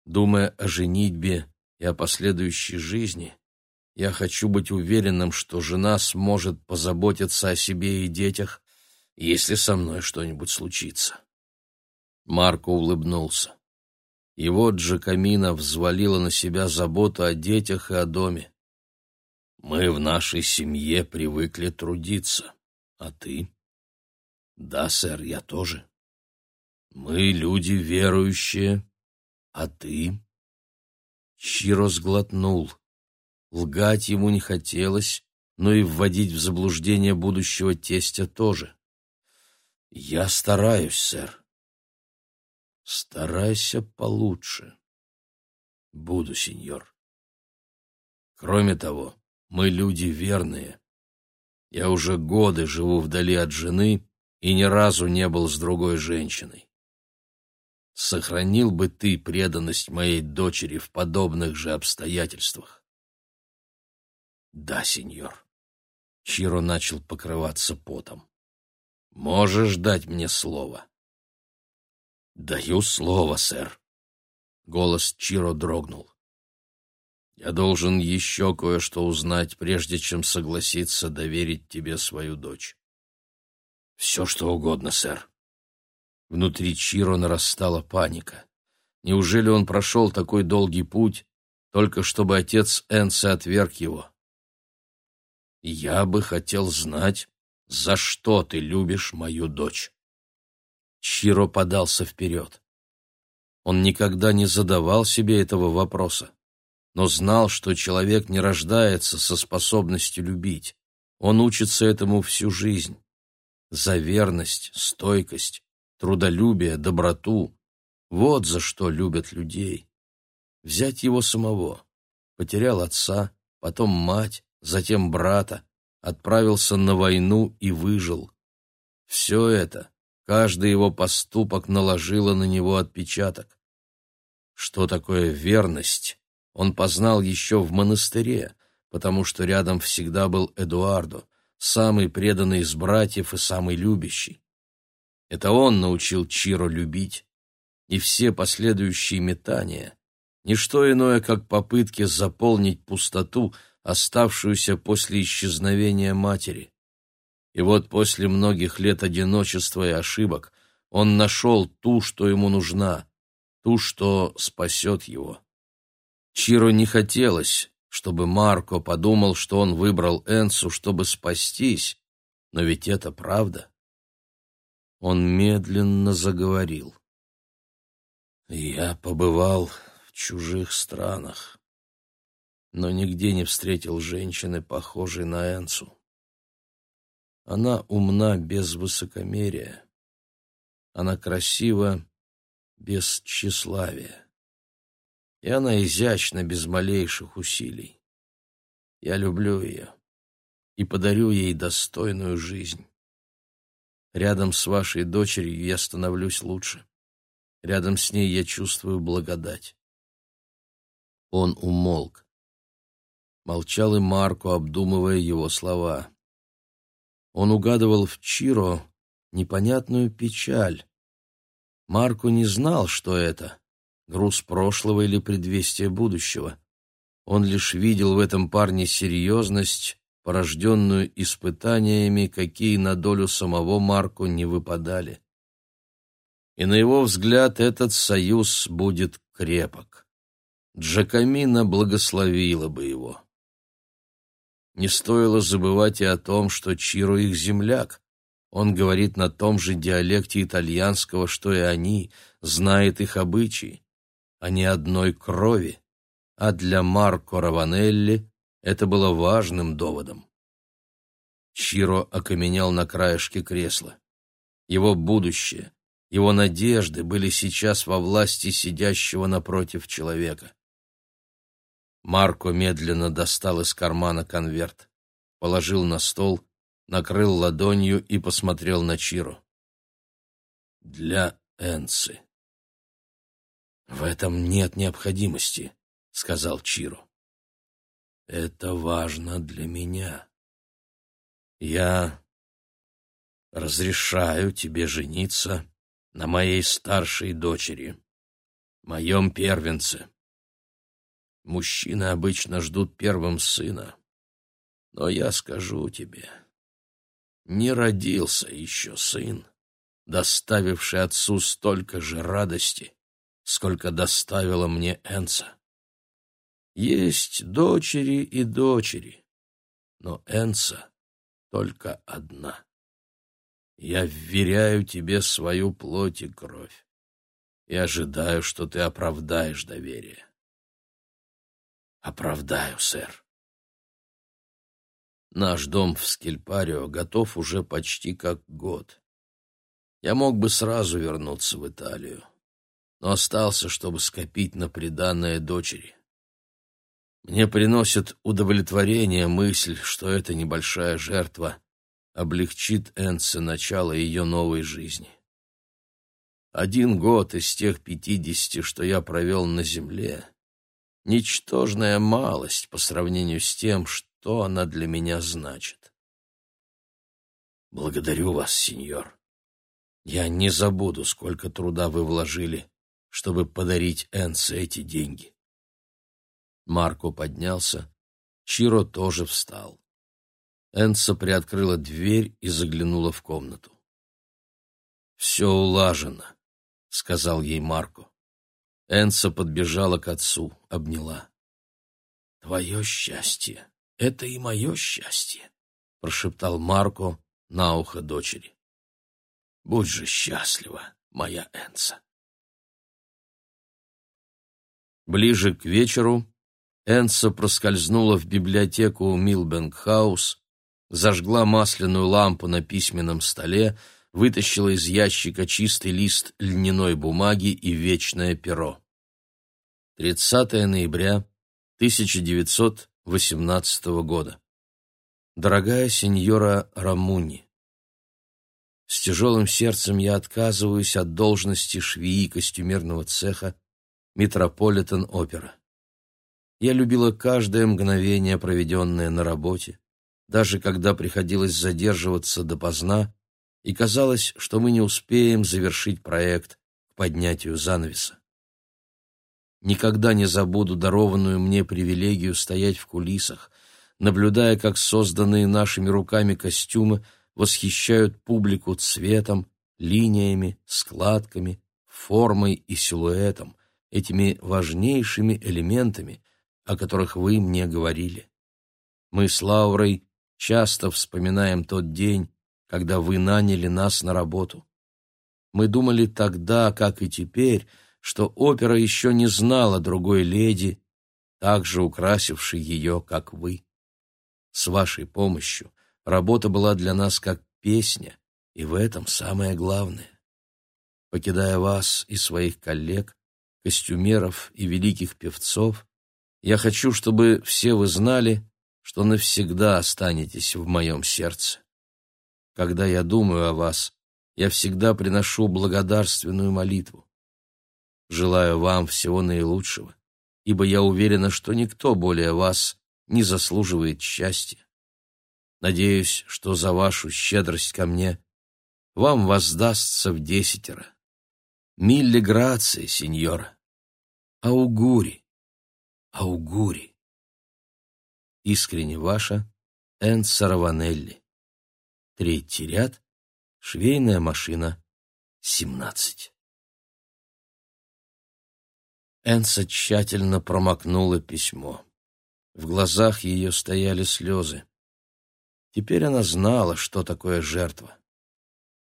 Думая о женитьбе и о последующей жизни, я хочу быть уверенным, что жена сможет позаботиться о себе и детях, если со мной что-нибудь случится. Марко улыбнулся. Его Джакамина взвалила на себя заботу о детях и о доме. Мы в нашей семье привыкли трудиться. А ты? Да, сэр, я тоже. Мы люди верующие. А ты? Чиро сглотнул. Лгать ему не хотелось, но и вводить в заблуждение будущего тестя тоже. Я стараюсь, сэр. Старайся получше. Буду, сеньор. Кроме того, мы люди верные. Я уже годы живу вдали от жены и ни разу не был с другой женщиной. Сохранил бы ты преданность моей дочери в подобных же обстоятельствах? Да, сеньор. Чиро начал покрываться потом. Можешь дать мне слово? Даю слово, сэр. Голос Чиро дрогнул. Я должен еще кое-что узнать, прежде чем согласиться доверить тебе свою дочь. Все, что угодно, сэр. Внутри Чиро нарастала паника. Неужели он прошел такой долгий путь, только чтобы отец Энси отверг его? Я бы хотел знать, за что ты любишь мою дочь. Чиро подался вперед. Он никогда не задавал себе этого вопроса но знал, что человек не рождается со способностью любить. Он учится этому всю жизнь. За верность, стойкость, трудолюбие, доброту — вот за что любят людей. Взять его самого. Потерял отца, потом мать, затем брата, отправился на войну и выжил. Все это, каждый его поступок наложило на него отпечаток. Что такое верность? он познал еще в монастыре, потому что рядом всегда был Эдуардо, самый преданный из братьев и самый любящий. Это он научил Чиро любить, и все последующие метания — ничто иное, как попытки заполнить пустоту, оставшуюся после исчезновения матери. И вот после многих лет одиночества и ошибок он нашел ту, что ему нужна, ту, что спасет его. Чиро не хотелось, чтобы Марко подумал, что он выбрал Энсу, чтобы спастись, но ведь это правда. Он медленно заговорил. «Я побывал в чужих странах, но нигде не встретил женщины, похожей на Энсу. Она умна без высокомерия. Она красива без тщеславия и она изящна без малейших усилий. Я люблю ее и подарю ей достойную жизнь. Рядом с вашей дочерью я становлюсь лучше. Рядом с ней я чувствую благодать. Он умолк. Молчал и Марко, обдумывая его слова. Он угадывал в Чиро непонятную печаль. Марко не знал, что это груз прошлого или предвестие будущего. Он лишь видел в этом парне серьезность, порожденную испытаниями, какие на долю самого Марку не выпадали. И на его взгляд этот союз будет крепок. Джакамина благословила бы его. Не стоило забывать и о том, что Чиро их земляк. Он говорит на том же диалекте итальянского, что и они, знает их обычаи а не одной крови, а для Марко Раванелли это было важным доводом. Чиро окаменел на краешке кресла. Его будущее, его надежды были сейчас во власти сидящего напротив человека. Марко медленно достал из кармана конверт, положил на стол, накрыл ладонью и посмотрел на Чиро. «Для Энцы». «В этом нет необходимости», — сказал Чиро. Это важно для меня. Я разрешаю тебе жениться на моей старшей дочери, моем первенце. Мужчины обычно ждут первым сына, но я скажу тебе, не родился еще сын, доставивший отцу столько же радости, сколько доставила мне Энца. Есть дочери и дочери, но Энца только одна. Я вверяю тебе свою плоть и кровь и ожидаю, что ты оправдаешь доверие. Оправдаю, сэр. Наш дом в Скельпарио готов уже почти как год. Я мог бы сразу вернуться в Италию, но остался, чтобы скопить на приданное дочери. Мне приносит удовлетворение мысль, что эта небольшая жертва облегчит Энце начало ее новой жизни. Один год из тех пятидесяти, что я провел на земле, ничтожная малость по сравнению с тем, что она для меня значит. Благодарю вас, сеньор. Я не забуду, сколько труда вы вложили, чтобы подарить Энце эти деньги. Марко поднялся, Чиро тоже встал. Энца приоткрыла дверь и заглянула в комнату. «Все улажено», — сказал ей Марко. Энца подбежала к отцу, обняла. «Твое счастье — это и мое счастье», — прошептал Марко на ухо дочери. «Будь же счастлива, моя Энца». Ближе к вечеру Энца проскользнула в библиотеку Милбэнк-хаус, зажгла масляную лампу на письменном столе, вытащила из ящика чистый лист льняной бумаги и вечное перо. 30 ноября 1918 года. Дорогая сеньора Рамуни, с тяжелым сердцем я отказываюсь от должности швеи костюмерного цеха Метрополитен-опера. Я любила каждое мгновение, проведенное на работе, даже когда приходилось задерживаться допоздна, и казалось, что мы не успеем завершить проект к поднятию занавеса. Никогда не забуду дарованную мне привилегию стоять в кулисах, наблюдая, как созданные нашими руками костюмы восхищают публику цветом, линиями, складками, формой и силуэтом, этими важнейшими элементами, о которых вы мне говорили. Мы с Лаурой часто вспоминаем тот день, когда вы наняли нас на работу. Мы думали тогда, как и теперь, что опера еще не знала другой леди, так же украсившей ее, как вы. С вашей помощью работа была для нас как песня, и в этом самое главное. Покидая вас и своих коллег, костюмеров и великих певцов, я хочу, чтобы все вы знали, что навсегда останетесь в моем сердце. Когда я думаю о вас, я всегда приношу благодарственную молитву. Желаю вам всего наилучшего, ибо я уверена, что никто более вас не заслуживает счастья. Надеюсь, что за вашу щедрость ко мне вам воздастся в десятеро. Милли грации, сеньора. Аугури. Аугури. Искренне ваша Эн Сараванелли. Третий ряд. Швейная машина. 17. Энса тщательно промокнула письмо. В глазах ее стояли слезы. Теперь она знала, что такое жертва.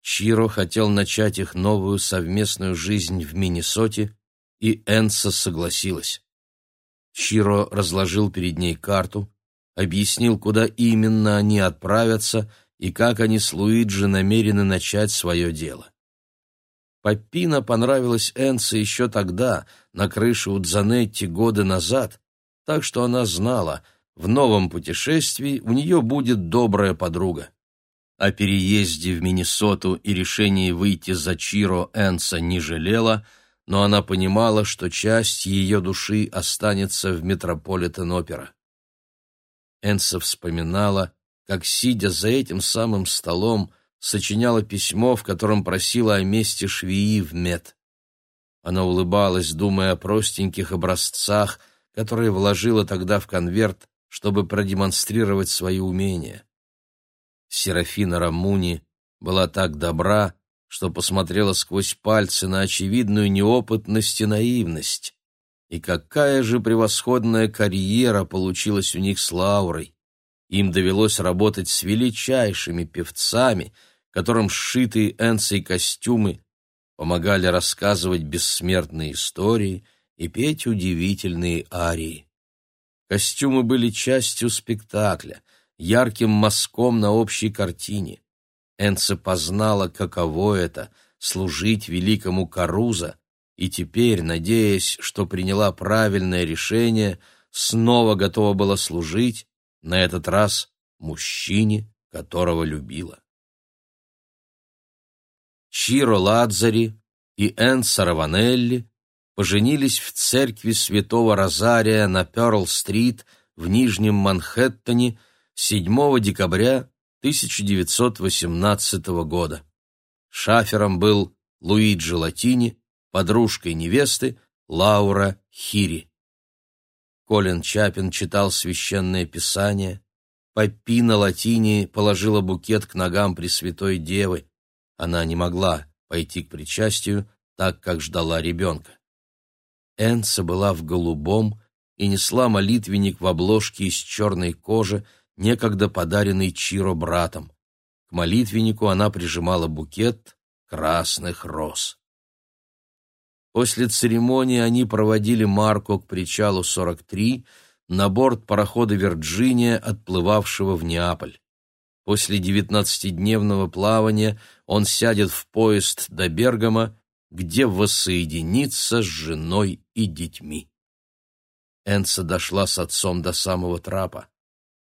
Чиро хотел начать их новую совместную жизнь в Миннесоте, и Энса согласилась. Чиро разложил перед ней карту, объяснил, куда именно они отправятся и как они с Луиджи намерены начать свое дело. Паппина понравилась Энце еще тогда, на крыше у Дзанетти годы назад, так что она знала, в новом путешествии у нее будет добрая подруга. О переезде в Миннесоту и решении выйти за Чиро Энса не жалела — но она понимала, что часть ее души останется в Метрополитен-опера. Энса вспоминала, как, сидя за этим самым столом, сочиняла письмо, в котором просила о месте швеи в мед. Она улыбалась, думая о простеньких образцах, которые вложила тогда в конверт, чтобы продемонстрировать свои умения. Серафина Рамуни была так добра, что посмотрела сквозь пальцы на очевидную неопытность и наивность. И какая же превосходная карьера получилась у них с Лаурой! Им довелось работать с величайшими певцами, которым сшитые Энсой костюмы помогали рассказывать бессмертные истории и петь удивительные арии. Костюмы были частью спектакля, ярким мазком на общей картине. Энце познала, каково это — служить великому Каруза, и теперь, надеясь, что приняла правильное решение, снова готова была служить, на этот раз мужчине, которого любила. Чиро Ладзари и Энса Раванелли поженились в церкви святого Розария на Пёрл-стрит в Нижнем Манхэттене 7 декабря 1918 года. Шафером был Луиджи Латини, подружкой невесты Лаура Хири. Колин Чапин читал священное писание. Папи на латине положила букет к ногам Пресвятой Девы. Она не могла пойти к причастию, так как ждала ребенка. Энца была в голубом и несла молитвенник в обложке из черной кожи, некогда подаренный Чиро братом. К молитвеннику она прижимала букет красных роз. После церемонии они проводили Марко к причалу 43 на борт парохода «Вирджиния», отплывавшего в Неаполь. После девятнадцатидневного плавания он сядет в поезд до Бергама, где воссоединится с женой и детьми. Энса дошла с отцом до самого трапа.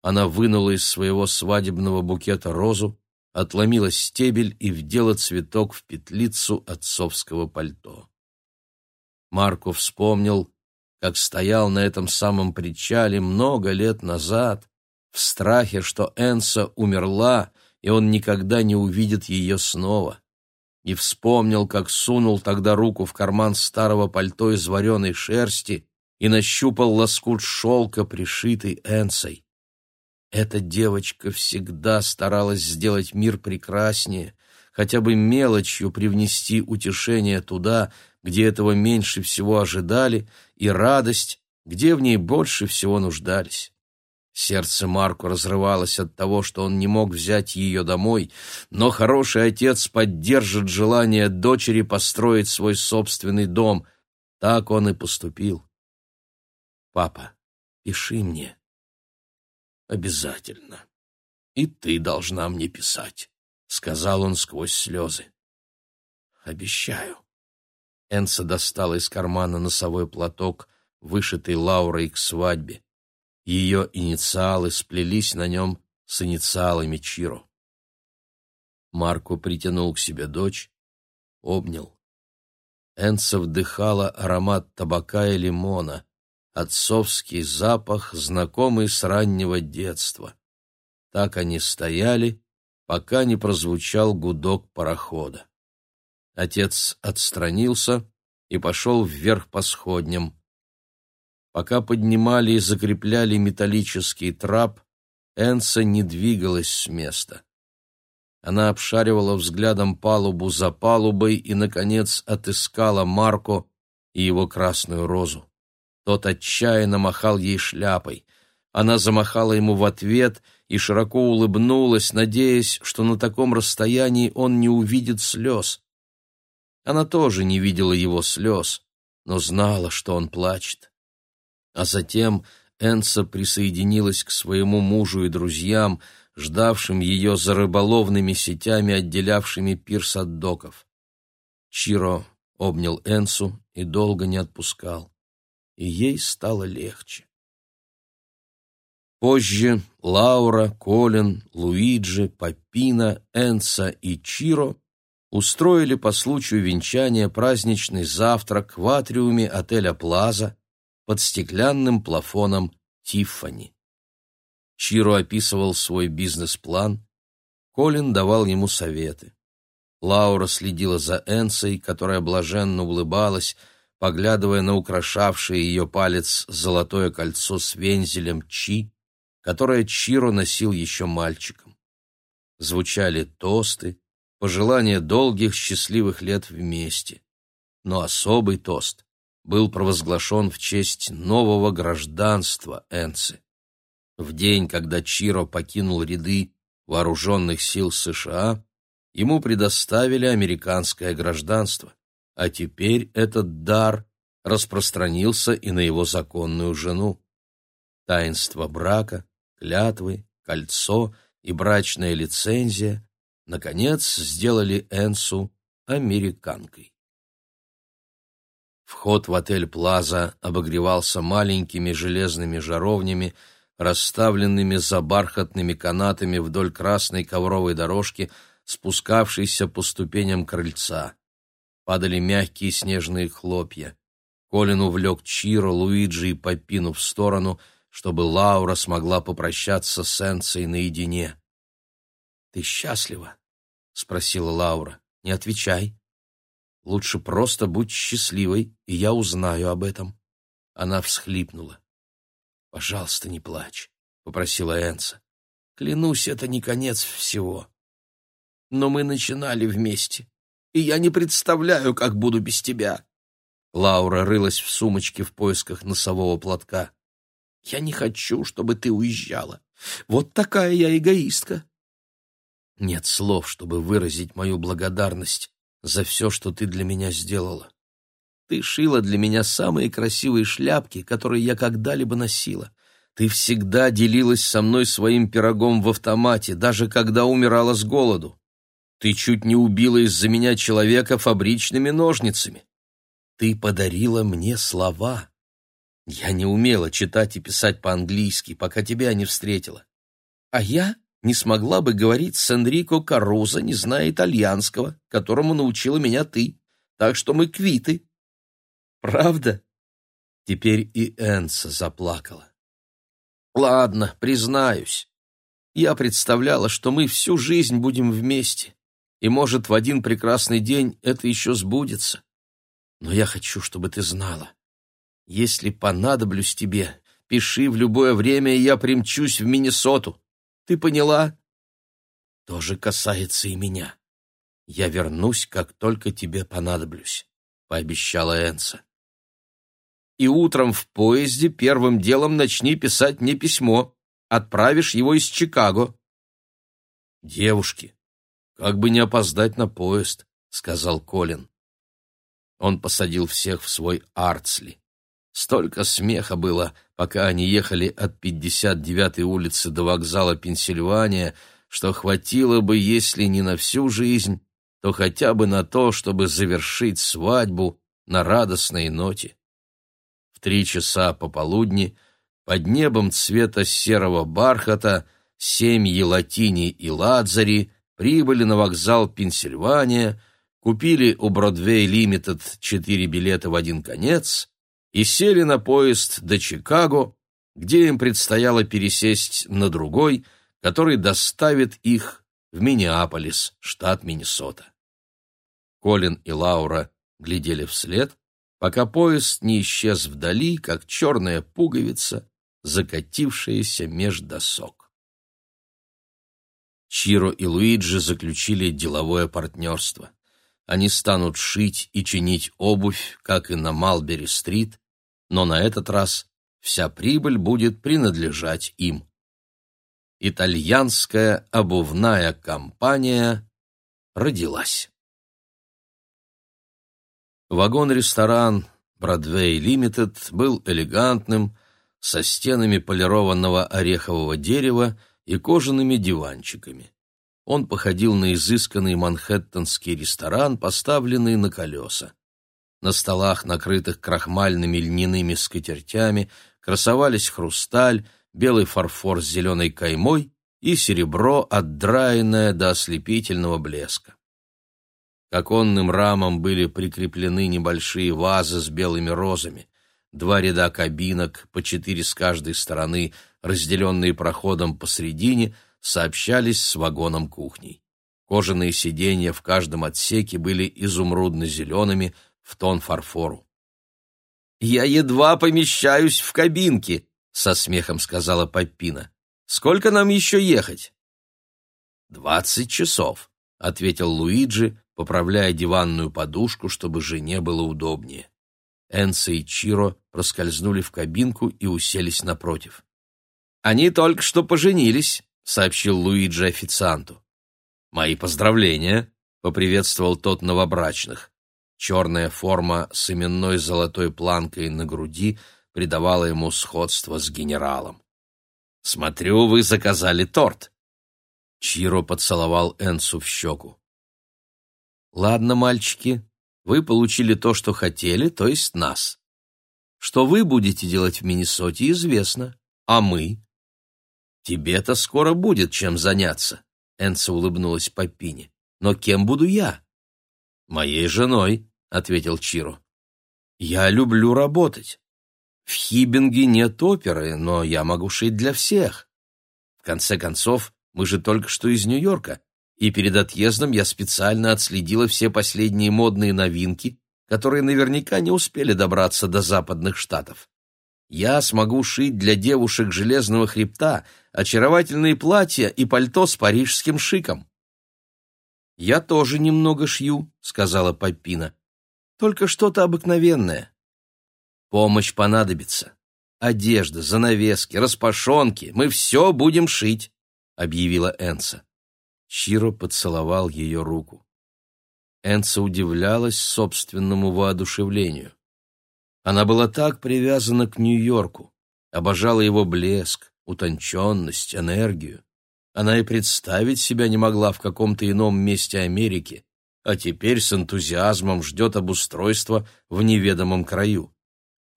Она вынула из своего свадебного букета розу, отломила стебель и вдела цветок в петлицу отцовского пальто. Марко вспомнил, как стоял на этом самом причале много лет назад, в страхе, что Энса умерла, и он никогда не увидит ее снова. И вспомнил, как сунул тогда руку в карман старого пальто из вареной шерсти и нащупал лоскут шелка, пришитый Энсой. Эта девочка всегда старалась сделать мир прекраснее, хотя бы мелочью привнести утешение туда, где этого меньше всего ожидали, и радость, где в ней больше всего нуждались. Сердце Марку разрывалось от того, что он не мог взять ее домой, но хороший отец поддержит желание дочери построить свой собственный дом. Так он и поступил. «Папа, пиши мне». «Обязательно. И ты должна мне писать», — сказал он сквозь слезы. «Обещаю». Энса достала из кармана носовой платок, вышитый Лаурой к свадьбе. Ее инициалы сплелись на нем с инициалами Чиро. Марко притянул к себе дочь, обнял. Энса вдыхала аромат табака и лимона, отцовский запах, знакомый с раннего детства. Так они стояли, пока не прозвучал гудок парохода. Отец отстранился и пошел вверх по сходням. Пока поднимали и закрепляли металлический трап, Энса не двигалась с места. Она обшаривала взглядом палубу за палубой и, наконец, отыскала Марко и его красную розу. Тот отчаянно махал ей шляпой. Она замахала ему в ответ и широко улыбнулась, надеясь, что на таком расстоянии он не увидит слез. Она тоже не видела его слез, но знала, что он плачет. А затем Энса присоединилась к своему мужу и друзьям, ждавшим ее за рыболовными сетями, отделявшими пирс от доков. Чиро обнял Энсу и долго не отпускал, и ей стало легче. Позже Лаура, Колин, Луиджи, Папина, Энса и Чиро устроили по случаю венчания праздничный завтрак в атриуме отеля «Плаза» под стеклянным плафоном «Тиффани». Чиро описывал свой бизнес-план, Колин давал ему советы. Лаура следила за Энсой, которая блаженно улыбалась, поглядывая на украшавшее ее палец золотое кольцо с вензелем Чи, которое Чиро носил еще мальчиком. Звучали тосты, пожелания долгих счастливых лет вместе. Но особый тост был провозглашен в честь нового гражданства Энсы. В день, когда Чиро покинул ряды вооруженных сил США, ему предоставили американское гражданство, а теперь этот дар распространился и на его законную жену. Таинство брака, клятвы, кольцо и брачная лицензия наконец сделали Энсу американкой. Вход в отель Плаза обогревался маленькими железными жаровнями, расставленными за бархатными канатами вдоль красной ковровой дорожки, спускавшейся по ступеням крыльца. Падали мягкие снежные хлопья. Колин увлек Чиро, Луиджи и Папину в сторону, чтобы Лаура смогла попрощаться с Энцей наедине. «Ты счастлива?» — спросила Лаура. «Не отвечай. Лучше просто будь счастливой, и я узнаю об этом». Она всхлипнула. «Пожалуйста, не плачь», — попросила Энса. «Клянусь, это не конец всего. Но мы начинали вместе, и я не представляю, как буду без тебя». Лаура рылась в сумочке в поисках носового платка. «Я не хочу, чтобы ты уезжала. Вот такая я эгоистка». Нет слов, чтобы выразить мою благодарность за все, что ты для меня сделала. Ты шила для меня самые красивые шляпки, которые я когда-либо носила. Ты всегда делилась со мной своим пирогом в автомате, даже когда умирала с голоду. Ты чуть не убила из-за меня человека фабричными ножницами. Ты подарила мне слова. Я не умела читать и писать по-английски, пока тебя не встретила. А я не смогла бы говорить с Энрико Карузо, не зная итальянского, которому научила меня ты. Так что мы квиты. Правда? Теперь и Энса заплакала. Ладно, признаюсь. Я представляла, что мы всю жизнь будем вместе, и, может, в один прекрасный день это еще сбудется. Но я хочу, чтобы ты знала. Если понадоблюсь тебе, пиши в любое время, и я примчусь в Миннесоту. Ты поняла? То же касается и меня. Я вернусь, как только тебе понадоблюсь, пообещала Энса. И утром в поезде первым делом начни писать мне письмо. Отправишь его из Чикаго. Девушки, как бы не опоздать на поезд, сказал Колин. Он посадил всех в свой Артсли. Столько смеха было, пока они ехали от 59-й улицы до вокзала Пенсильвания, что хватило бы, если не на всю жизнь, то хотя бы на то, чтобы завершить свадьбу на радостной ноте. В три часа пополудни под небом цвета серого бархата семьи Латини и Ладзари прибыли на вокзал Пенсильвания, купили у Бродвей Лимитед четыре билета в один конец и сели на поезд до Чикаго, где им предстояло пересесть на другой, который доставит их в Миннеаполис, штат Миннесота. Колин и Лаура глядели вслед, пока поезд не исчез вдали, как черная пуговица, закатившаяся меж досок. Чиро и Луиджи заключили деловое партнерство. Они станут шить и чинить обувь, как и на Малбери-стрит, но на этот раз вся прибыль будет принадлежать им. Итальянская обувная компания родилась. Вагон-ресторан «Бродвей Лимитед» был элегантным, со стенами полированного орехового дерева и кожаными диванчиками. Он походил на изысканный манхэттенский ресторан, поставленный на колеса. На столах, накрытых крахмальными льняными скатертями, красовались хрусталь, белый фарфор с зеленой каймой и серебро, отдраенное до ослепительного блеска. К оконным рамам были прикреплены небольшие вазы с белыми розами. Два ряда кабинок, по четыре с каждой стороны, разделенные проходом посредине, сообщались с вагоном кухней. Кожаные сиденья в каждом отсеке были изумрудно-зелеными, в тон фарфору. «Я едва помещаюсь в кабинке», — со смехом сказала Паппина. «Сколько нам еще ехать?» «Двадцать часов», — ответил Луиджи, поправляя диванную подушку, чтобы жене было удобнее. Энса и Чиро проскользнули в кабинку и уселись напротив. «Они только что поженились», — сообщил Луиджи официанту. «Мои поздравления», — поприветствовал тот новобрачных. Черная форма с именной золотой планкой на груди придавала ему сходство с генералом. «Смотрю, вы заказали торт». Чиро поцеловал Энсу в щеку. «Ладно, мальчики, вы получили то, что хотели, то есть нас. Что вы будете делать в Миннесоте, известно. А мы?» «Тебе-то скоро будет чем заняться», Энса улыбнулась Папине. «Но кем буду я?» «Моей женой», — ответил Чиро. «Я люблю работать. В Хибинге нет оперы, но я могу шить для всех. В конце концов, мы же только что из Нью-Йорка, и перед отъездом я специально отследила все последние модные новинки, которые наверняка не успели добраться до западных штатов. Я смогу шить для девушек железного хребта очаровательные платья и пальто с парижским шиком. «Я тоже немного шью», — сказала Папина. «Только что-то обыкновенное. Помощь понадобится. Одежда, занавески, распашонки. Мы все будем шить», — объявила Энса. Чиро поцеловал ее руку. Энса удивлялась собственному воодушевлению. Она была так привязана к Нью-Йорку, обожала его блеск, утонченность, энергию. Она и представить себя не могла в каком-то ином месте Америки, а теперь с энтузиазмом ждет обустройства в неведомом краю.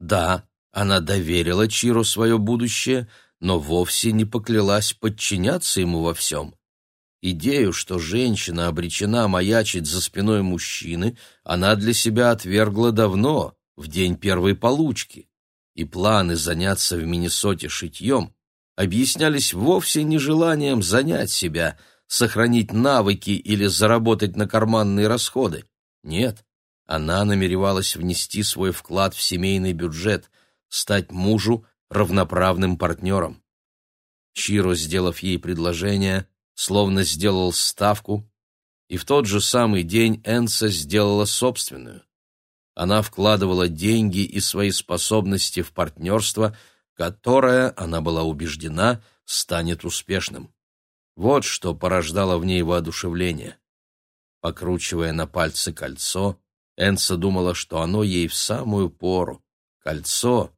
Да, она доверила Чиру свое будущее, но вовсе не поклялась подчиняться ему во всем. Идею, что женщина обречена маячить за спиной мужчины, она для себя отвергла давно, в день первой получки, и планы заняться в Миннесоте шитьем объяснялись вовсе не желанием занять себя, сохранить навыки или заработать на карманные расходы. Нет, она намеревалась внести свой вклад в семейный бюджет, стать мужу равноправным партнером. Чиро, сделав ей предложение, словно сделал ставку, и в тот же самый день Энса сделала собственную. Она вкладывала деньги и свои способности в партнерство, которое, она была убеждена, станет успешным. Вот что порождало в ней воодушевление. Покручивая на пальце кольцо, Энса думала, что оно ей в самую пору. Кольцо,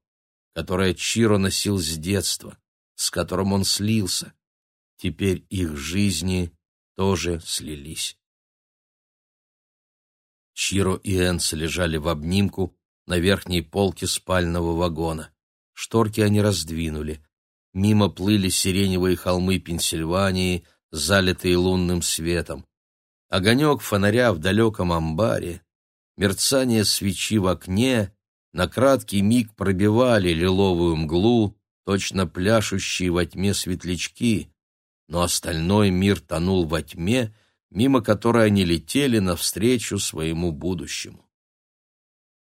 которое Чиро носил с детства, с которым он слился. Теперь их жизни тоже слились. Чиро и Энс лежали в обнимку на верхней полке спального вагона. Шторки они раздвинули. Мимо плыли сиреневые холмы Пенсильвании, залитые лунным светом. Огонек фонаря в далеком амбаре, мерцание свечи в окне на краткий миг пробивали лиловую мглу, точно пляшущие во тьме светлячки, но остальной мир тонул во тьме, мимо которой они летели навстречу своему будущему.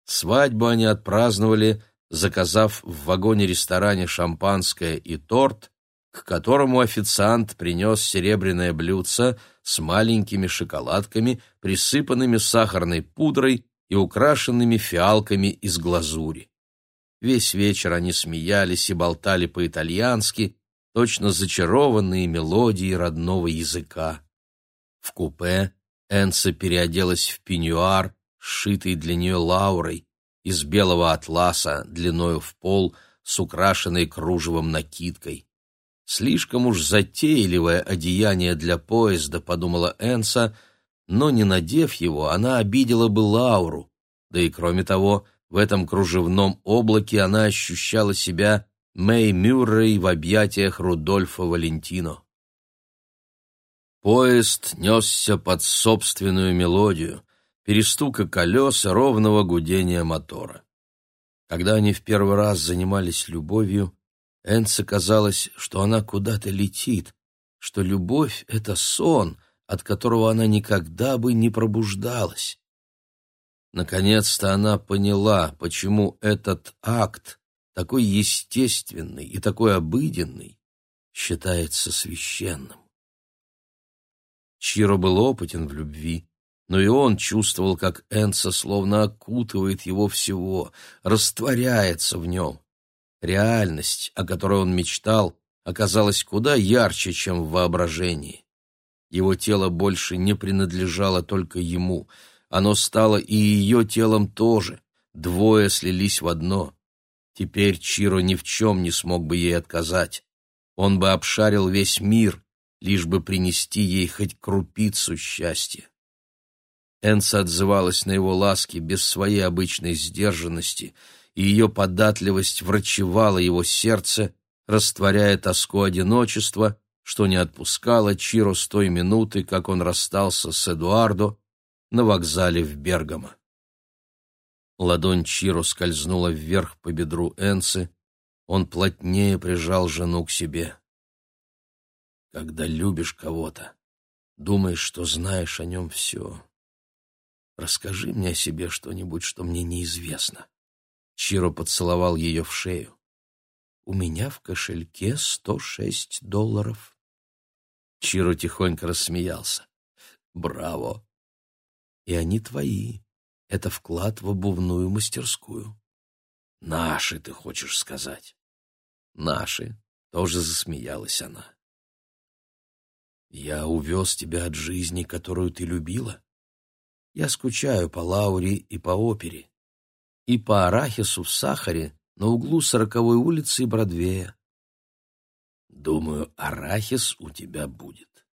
Свадьбу они отпраздновали, заказав в вагоне-ресторане шампанское и торт, к которому официант принес серебряное блюдце с маленькими шоколадками, присыпанными сахарной пудрой и украшенными фиалками из глазури. Весь вечер они смеялись и болтали по-итальянски, точно зачарованные мелодии родного языка. В купе Энса переоделась в пеньюар, сшитый для нее Лаурой, из белого атласа длиною в пол с украшенной кружевом накидкой. Слишком уж затейливое одеяние для поезда, подумала Энса, но не надев его, она обидела бы Лауру. Да и кроме того, в этом кружевном облаке она ощущала себя Мэй Мюррей в объятиях Рудольфа Валентино. Поезд несся под собственную мелодию, перестука колес ровного гудения мотора. Когда они в первый раз занимались любовью, Энце казалось, что она куда-то летит, что любовь — это сон, от которого она никогда бы не пробуждалась. Наконец-то она поняла, почему этот акт, такой естественный и такой обыденный, считается священным. Чиро был опытен в любви, но и он чувствовал, как Энса словно окутывает его всего, растворяется в нем. Реальность, о которой он мечтал, оказалась куда ярче, чем в воображении. Его тело больше не принадлежало только ему, оно стало и ее телом тоже, двое слились в одно. Теперь Чиро ни в чем не смог бы ей отказать. Он бы обшарил весь мир, лишь бы принести ей хоть крупицу счастья. Энса отзывалась на его ласки без своей обычной сдержанности, и ее податливость врачевала его сердце, растворяя тоску одиночества, что не отпускало Чиро с той минуты, как он расстался с Эдуардо на вокзале в Бергамо. Ладонь Чиро скользнула вверх по бедру Энсы, он плотнее прижал жену к себе. Когда любишь кого-то, думаешь, что знаешь о нем все. Расскажи мне о себе что-нибудь, что мне неизвестно. Чиро поцеловал ее в шею. У меня в кошельке сто шесть долларов. Чиро тихонько рассмеялся. Браво! И они твои. Это вклад в обувную мастерскую. Наши, ты хочешь сказать? Наши. Тоже засмеялась она. Я увез тебя от жизни, которую ты любила. Я скучаю по Лауре и по опере, и по арахису в сахаре на углу сороковой улицы и Бродвея. Думаю, арахис у тебя будет.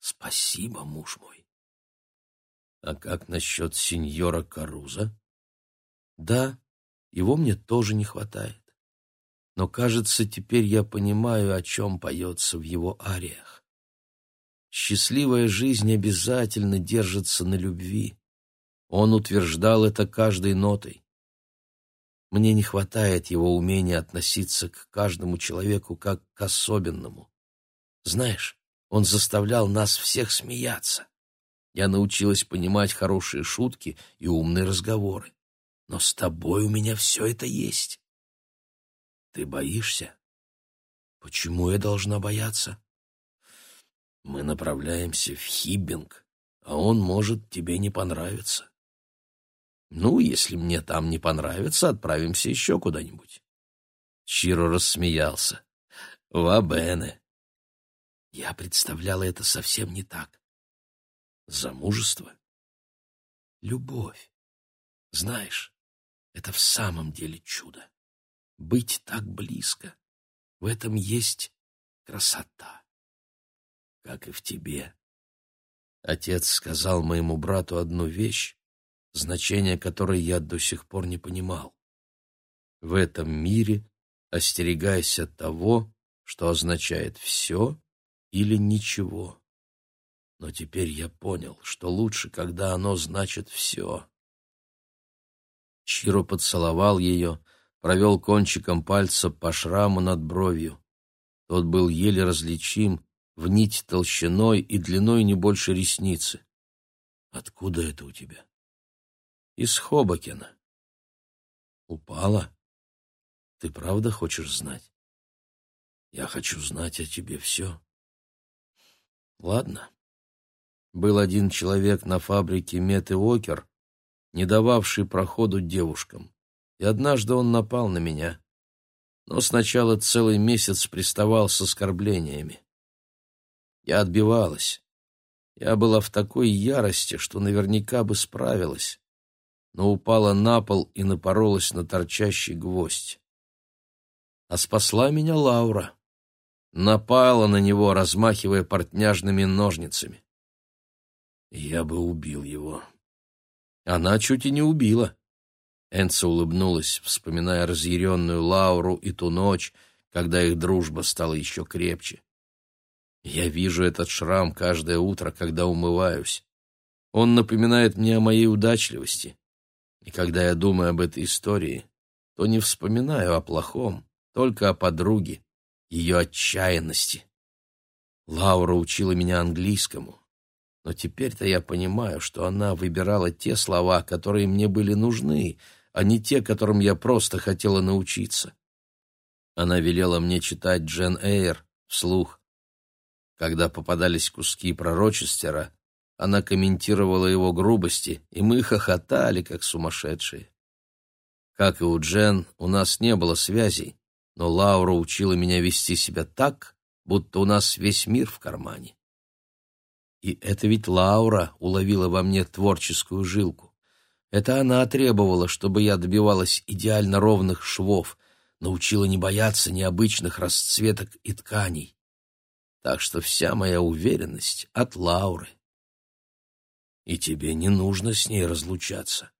Спасибо, муж мой. А как насчет сеньора Каруза? Да, его мне тоже не хватает. Но, кажется, теперь я понимаю, о чем поется в его ариях. Счастливая жизнь обязательно держится на любви. Он утверждал это каждой нотой. Мне не хватает его умения относиться к каждому человеку как к особенному. Знаешь, он заставлял нас всех смеяться. Я научилась понимать хорошие шутки и умные разговоры. Но с тобой у меня все это есть. Ты боишься? Почему я должна бояться? Мы направляемся в Хиббинг, а он может тебе не понравиться. Ну, если мне там не понравится, отправимся еще куда-нибудь. Чиро рассмеялся. Вабене. Я представляла это совсем не так. Замужество? Любовь. Знаешь, это в самом деле чудо. Быть так близко. В этом есть красота как и в тебе. Отец сказал моему брату одну вещь, значение которой я до сих пор не понимал. В этом мире остерегайся того, что означает «все» или «ничего». Но теперь я понял, что лучше, когда оно значит «все». Чиро поцеловал ее, провел кончиком пальца по шраму над бровью. Тот был еле различим, в нить толщиной и длиной не больше ресницы. Откуда это у тебя? Из Хобокена. Упала? Ты правда хочешь знать? Я хочу знать о тебе все. Ладно. Был один человек на фабрике Меты Окер, не дававший проходу девушкам, и однажды он напал на меня. Но сначала целый месяц приставал с оскорблениями. Я отбивалась. Я была в такой ярости, что наверняка бы справилась, но упала на пол и напоролась на торчащий гвоздь. А спасла меня Лаура. Напала на него, размахивая портняжными ножницами. Я бы убил его. Она чуть и не убила. Энца улыбнулась, вспоминая разъяренную Лауру и ту ночь, когда их дружба стала еще крепче. Я вижу этот шрам каждое утро, когда умываюсь. Он напоминает мне о моей удачливости. И когда я думаю об этой истории, то не вспоминаю о плохом, только о подруге, ее отчаянности. Лаура учила меня английскому, но теперь-то я понимаю, что она выбирала те слова, которые мне были нужны, а не те, которым я просто хотела научиться. Она велела мне читать Джен Эйр вслух. Когда попадались куски пророчестера, она комментировала его грубости, и мы хохотали, как сумасшедшие. Как и у Джен, у нас не было связей, но Лаура учила меня вести себя так, будто у нас весь мир в кармане. И это ведь Лаура уловила во мне творческую жилку. Это она требовала, чтобы я добивалась идеально ровных швов, научила не бояться необычных расцветок и тканей. Так что вся моя уверенность от Лауры. И тебе не нужно с ней разлучаться.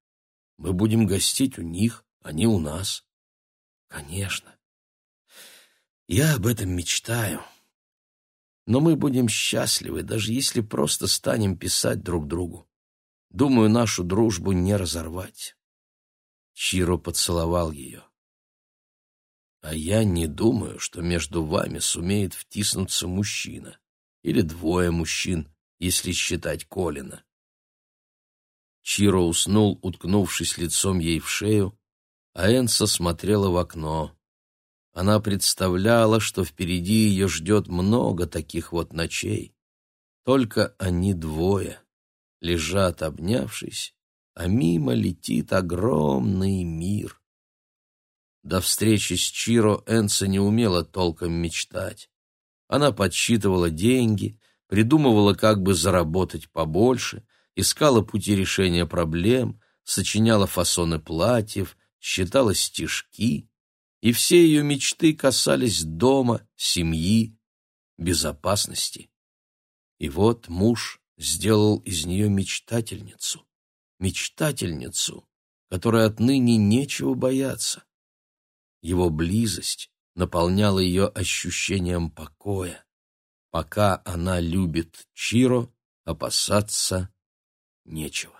Мы будем гостить у них, они у нас. Конечно. Я об этом мечтаю. Но мы будем счастливы, даже если просто станем писать друг другу. Думаю, нашу дружбу не разорвать. Чиро поцеловал ее. А я не думаю, что между вами сумеет втиснуться мужчина. Или двое мужчин, если считать Колина. Чиро уснул, уткнувшись лицом ей в шею, а Энса смотрела в окно. Она представляла, что впереди ее ждет много таких вот ночей. Только они двое лежат, обнявшись, а мимо летит огромный мир. До встречи с Чиро Энса не умела толком мечтать. Она подсчитывала деньги, придумывала, как бы заработать побольше, искала пути решения проблем, сочиняла фасоны платьев, считала стишки, и все ее мечты касались дома, семьи, безопасности. И вот муж сделал из нее мечтательницу, мечтательницу, которой отныне нечего бояться. Его близость наполняла ее ощущением покоя. Пока она любит Чиро, опасаться нечего.